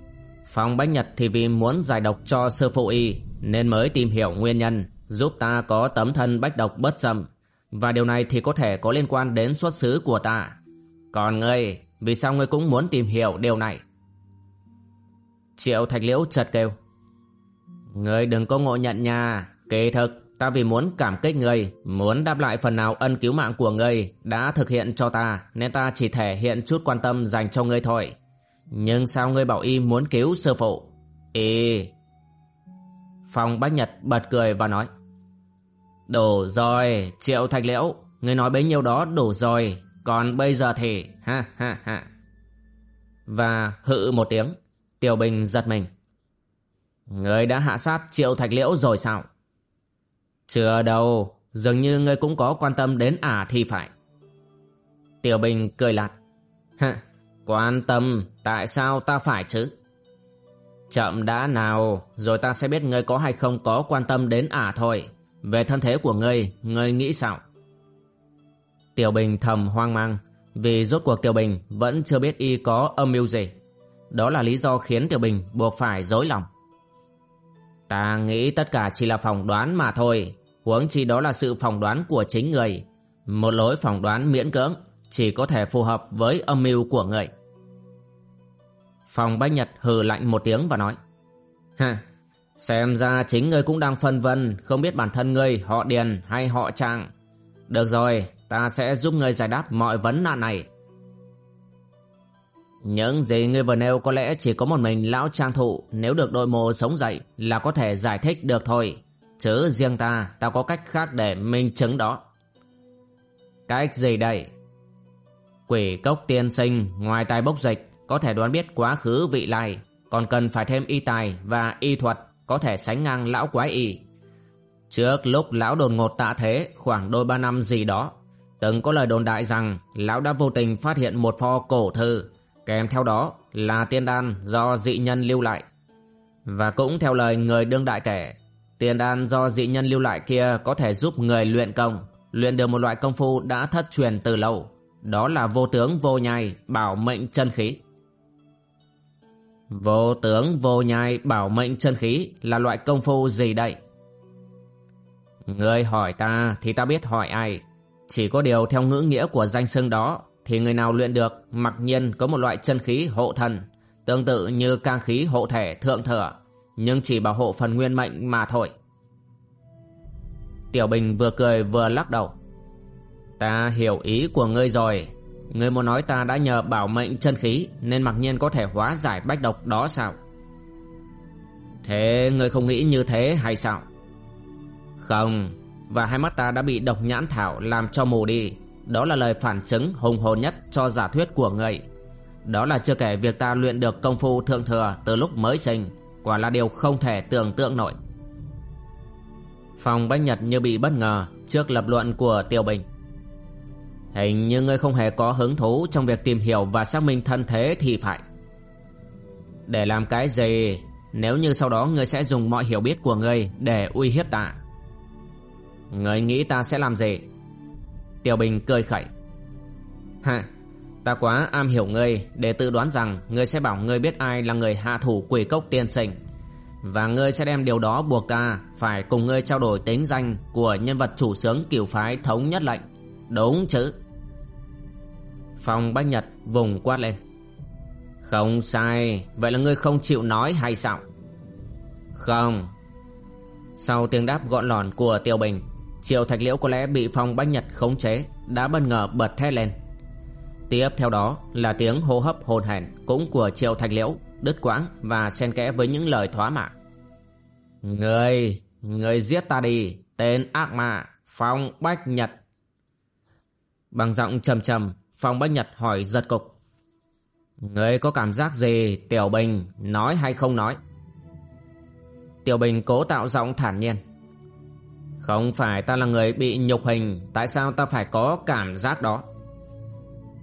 Phong Bách Nhật thì vì muốn giải độc cho sư phụ y, Nên mới tìm hiểu nguyên nhân, Giúp ta có tấm thân bách độc bất xâm. Và điều này thì có thể có liên quan đến xuất xứ của ta. Còn ngươi, Vì sao ngươi cũng muốn tìm hiểu điều này? Triệu Thạch Liễu chợt kêu. Ngươi đừng có ngộ nhận nha, Kỳ thực. Ta vì muốn cảm kích ngươi, muốn đáp lại phần nào ân cứu mạng của ngươi đã thực hiện cho ta, nên ta chỉ thể hiện chút quan tâm dành cho ngươi thôi. Nhưng sao ngươi bảo y muốn cứu sư phụ? ê, Phong Bách Nhật bật cười và nói Đủ rồi, Triệu Thạch Liễu, ngươi nói bấy nhiêu đó đủ rồi, còn bây giờ thì... ha ha ha. Và hự một tiếng, Tiểu Bình giật mình. Ngươi đã hạ sát Triệu Thạch Liễu rồi sao? Chưa đâu, dường như ngươi cũng có quan tâm đến ả thì phải. Tiểu Bình cười lạt. Hả, quan tâm, tại sao ta phải chứ? Chậm đã nào, rồi ta sẽ biết ngươi có hay không có quan tâm đến ả thôi. Về thân thế của ngươi, ngươi nghĩ sao? Tiểu Bình thầm hoang mang, vì rốt cuộc Tiểu Bình vẫn chưa biết y có âm mưu gì. Đó là lý do khiến Tiểu Bình buộc phải dối lòng. Ta nghĩ tất cả chỉ là phỏng đoán mà thôi Huống chi đó là sự phỏng đoán của chính người. Một lối phỏng đoán miễn cưỡng Chỉ có thể phù hợp với âm mưu của người. Phòng Bách Nhật hừ lạnh một tiếng và nói Ha, xem ra chính ngươi cũng đang phân vân Không biết bản thân ngươi họ Điền hay họ Trang Được rồi, ta sẽ giúp ngươi giải đáp mọi vấn nạn này. Những gì ngươi vừa nêu có lẽ chỉ có một mình lão trang thụ nếu được đội mồ sống dậy là có thể giải thích được thôi. Chứ riêng ta, ta có cách khác để minh chứng đó. Cách gì đây? Quỷ cốc tiên sinh, ngoài tài bốc dịch, có thể đoán biết quá khứ vị lai, còn cần phải thêm y tài và y thuật có thể sánh ngang lão quái y. Trước lúc lão đồn ngột tạ thế khoảng đôi ba năm gì đó, từng có lời đồn đại rằng lão đã vô tình phát hiện một pho cổ thư, kèm theo đó là tiên đan do dị nhân lưu lại. Và cũng theo lời người đương đại kể, Tiền đan do dị nhân lưu lại kia có thể giúp người luyện công, luyện được một loại công phu đã thất truyền từ lâu. Đó là vô tướng vô nhai, bảo mệnh chân khí. Vô tướng vô nhai, bảo mệnh chân khí là loại công phu gì đây? Người hỏi ta thì ta biết hỏi ai. Chỉ có điều theo ngữ nghĩa của danh xưng đó thì người nào luyện được mặc nhiên có một loại chân khí hộ thần, Tương tự như cang khí hộ thể thượng thừa nhưng chỉ bảo hộ phần nguyên mệnh mà thôi. Tiểu Bình vừa cười vừa lắc đầu. Ta hiểu ý của ngươi rồi. Ngươi muốn nói ta đã nhờ bảo mệnh chân khí, Nên mặc nhiên có thể hóa giải bách độc đó sao? Thế ngươi không nghĩ như thế hay sao? Không, Và hai mắt ta đã bị độc nhãn thảo làm cho mù đi. Đó là lời phản chứng hùng hồn nhất cho giả thuyết của ngươi. Đó là chưa kể việc ta luyện được công phu thượng thừa từ lúc mới sinh. Quả là điều không thể tưởng tượng nổi Phòng Bách Nhật như bị bất ngờ trước lập luận của Tiêu Bình Hình như ngươi không hề có hứng thú trong việc tìm hiểu và xác minh thân thế thì phải. Để làm cái gì, nếu như sau đó ngươi sẽ dùng mọi hiểu biết của ngươi để uy hiếp ta? Ngươi nghĩ ta sẽ làm gì? Tiêu Bình cười khẩy. Hả? Ta quá am hiểu ngươi, để tự đoán rằng ngươi sẽ bảo ngươi biết ai là người hạ thủ quỷ cốc tiên sinh. Và ngươi sẽ đem điều đó buộc ta phải cùng ngươi trao đổi tính danh của nhân vật chủ sướng cửu phái thống nhất lệnh. Đúng chứ? Phong Bách Nhật vùng quát lên. Không sai, Vậy là ngươi không chịu nói hay sao? Không. Sau tiếng đáp gọn lòn của Tiêu Bình Triệu Thạch Liễu có lẽ bị Phong Bách Nhật khống chế, Đã bất ngờ bật thét lên. Tiếp theo đó là tiếng hô hấp hồn hển Cũng của Triệu Thạch Liễu Đứt quãng và xen kẽ với những lời thoá mạ Người Người giết ta đi Tên ác ma Phong Bách Nhật Bằng giọng trầm trầm, Phong Bách Nhật hỏi giật cục. người có cảm giác gì, Tiểu Bình, nói hay không nói? Tiểu Bình cố tạo giọng thản nhiên. Không phải ta là người bị nhục hình, tại sao ta phải có cảm giác đó?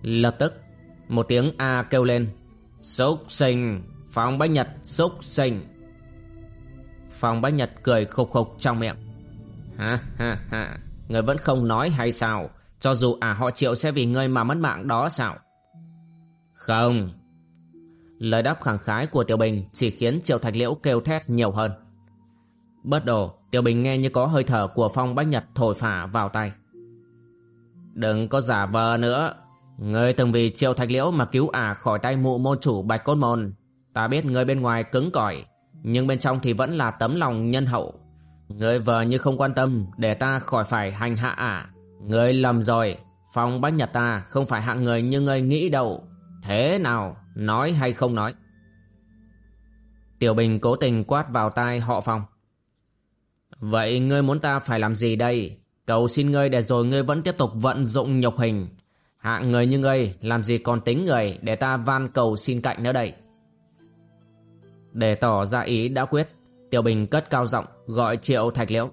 Lập tức, một tiếng A kêu lên. Xúc sinh, Phong Bách Nhật, xúc sinh. Phong Bách Nhật cười khục khục trong miệng. Ha ha ha, người vẫn không nói hay sao? Cho dù à họ triệu sẽ vì ngươi mà mất mạng đó sao Không Lời đáp khẳng khái của Tiểu Bình Chỉ khiến Triệu Thạch Liễu kêu thét nhiều hơn Bất đồ Tiểu Bình nghe như có hơi thở của phong bách nhật thổi phả vào tay Đừng có giả vờ nữa Ngươi từng vì Triệu Thạch Liễu mà cứu ả khỏi tay mụ môn chủ Bạch Cốt Môn Ta biết ngươi bên ngoài cứng cỏi Nhưng bên trong thì vẫn là tấm lòng nhân hậu Ngươi vờ như không quan tâm Để ta khỏi phải hành hạ ả Ngươi lầm rồi, Phong Bách Nhật ta không phải hạng người như ngươi nghĩ đâu. Thế nào, nói hay không nói? Tiểu Bình cố tình quát vào tai họ Phong. Vậy ngươi muốn ta phải làm gì đây? Cầu xin ngươi để rồi ngươi vẫn tiếp tục vận dụng nhục hình. Hạng người như ngươi làm gì còn tính người để ta van cầu xin cạnh nữa đây? Để tỏ ra ý đã quyết, Tiểu Bình cất cao giọng gọi Triệu Thạch Liễu.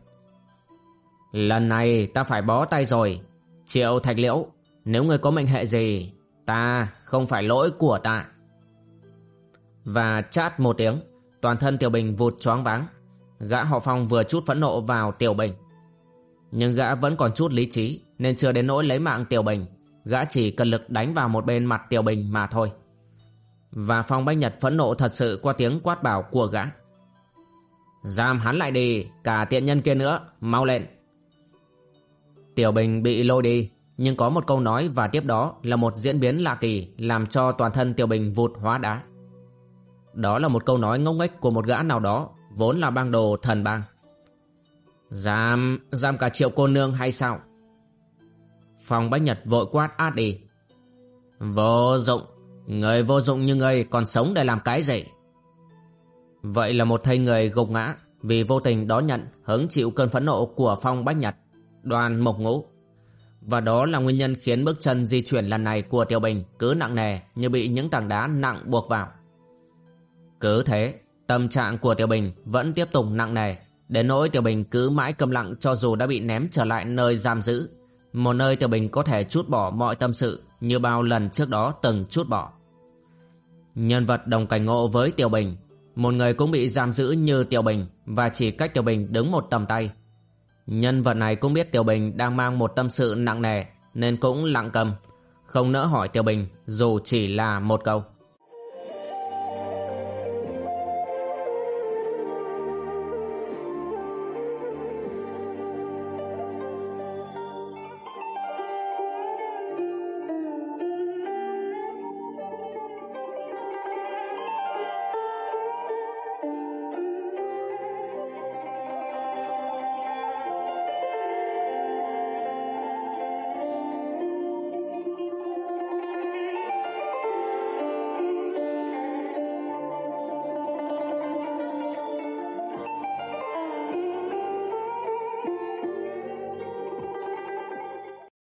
Lần này ta phải bó tay rồi. Triệu thạch liễu Nếu ngươi có mệnh hệ gì Ta không phải lỗi của ta. Và chát một tiếng Toàn thân Tiểu Bình vụt choáng váng. Gã họ phong vừa chút phẫn nộ vào Tiểu Bình. Nhưng gã vẫn còn chút lý trí Nên chưa đến nỗi lấy mạng Tiểu Bình. Gã chỉ cần lực đánh vào một bên mặt Tiểu Bình mà thôi. Và Phong Bách Nhật phẫn nộ thật sự qua tiếng quát bảo của gã. Giam hắn lại đi Cả tiện nhân kia nữa Mau lên. Tiểu Bình bị lôi đi Nhưng có một câu nói và tiếp đó là một diễn biến lạ kỳ Làm cho toàn thân Tiểu Bình vụt hóa đá. Đó là một câu nói ngốc nghếch của một gã nào đó Vốn là bang đồ thần bang. Giam, giam cả triệu cô nương hay sao? Phòng Bách Nhật vội quát át đi Vô dụng Người vô dụng như ngươi còn sống để làm cái gì? Vậy là một thây người gục ngã Vì vô tình đón nhận hứng chịu cơn phẫn nộ của Phong Bách Nhật đoàn mộc ngũ. Và đó là nguyên nhân khiến bước chân di chuyển lần này của Tiểu Bình cứ nặng nề như bị những tảng đá nặng buộc vào. Cứ thế, tâm trạng của Tiểu Bình vẫn tiếp tục nặng nề, đến nỗi Tiểu Bình cứ mãi cầm lặng cho dù đã bị ném trở lại nơi giam giữ. Một nơi Tiểu Bình có thể chút bỏ mọi tâm sự như bao lần trước đó từng chút bỏ. Nhân vật đồng cảnh ngộ với Tiểu Bình, một người cũng bị giam giữ như Tiểu Bình và chỉ cách Tiểu Bình đứng một tầm tay Nhân vật này cũng biết Tiểu Bình đang mang một tâm sự nặng nề nên cũng lặng cầm, không nỡ hỏi Tiểu Bình dù chỉ là một câu.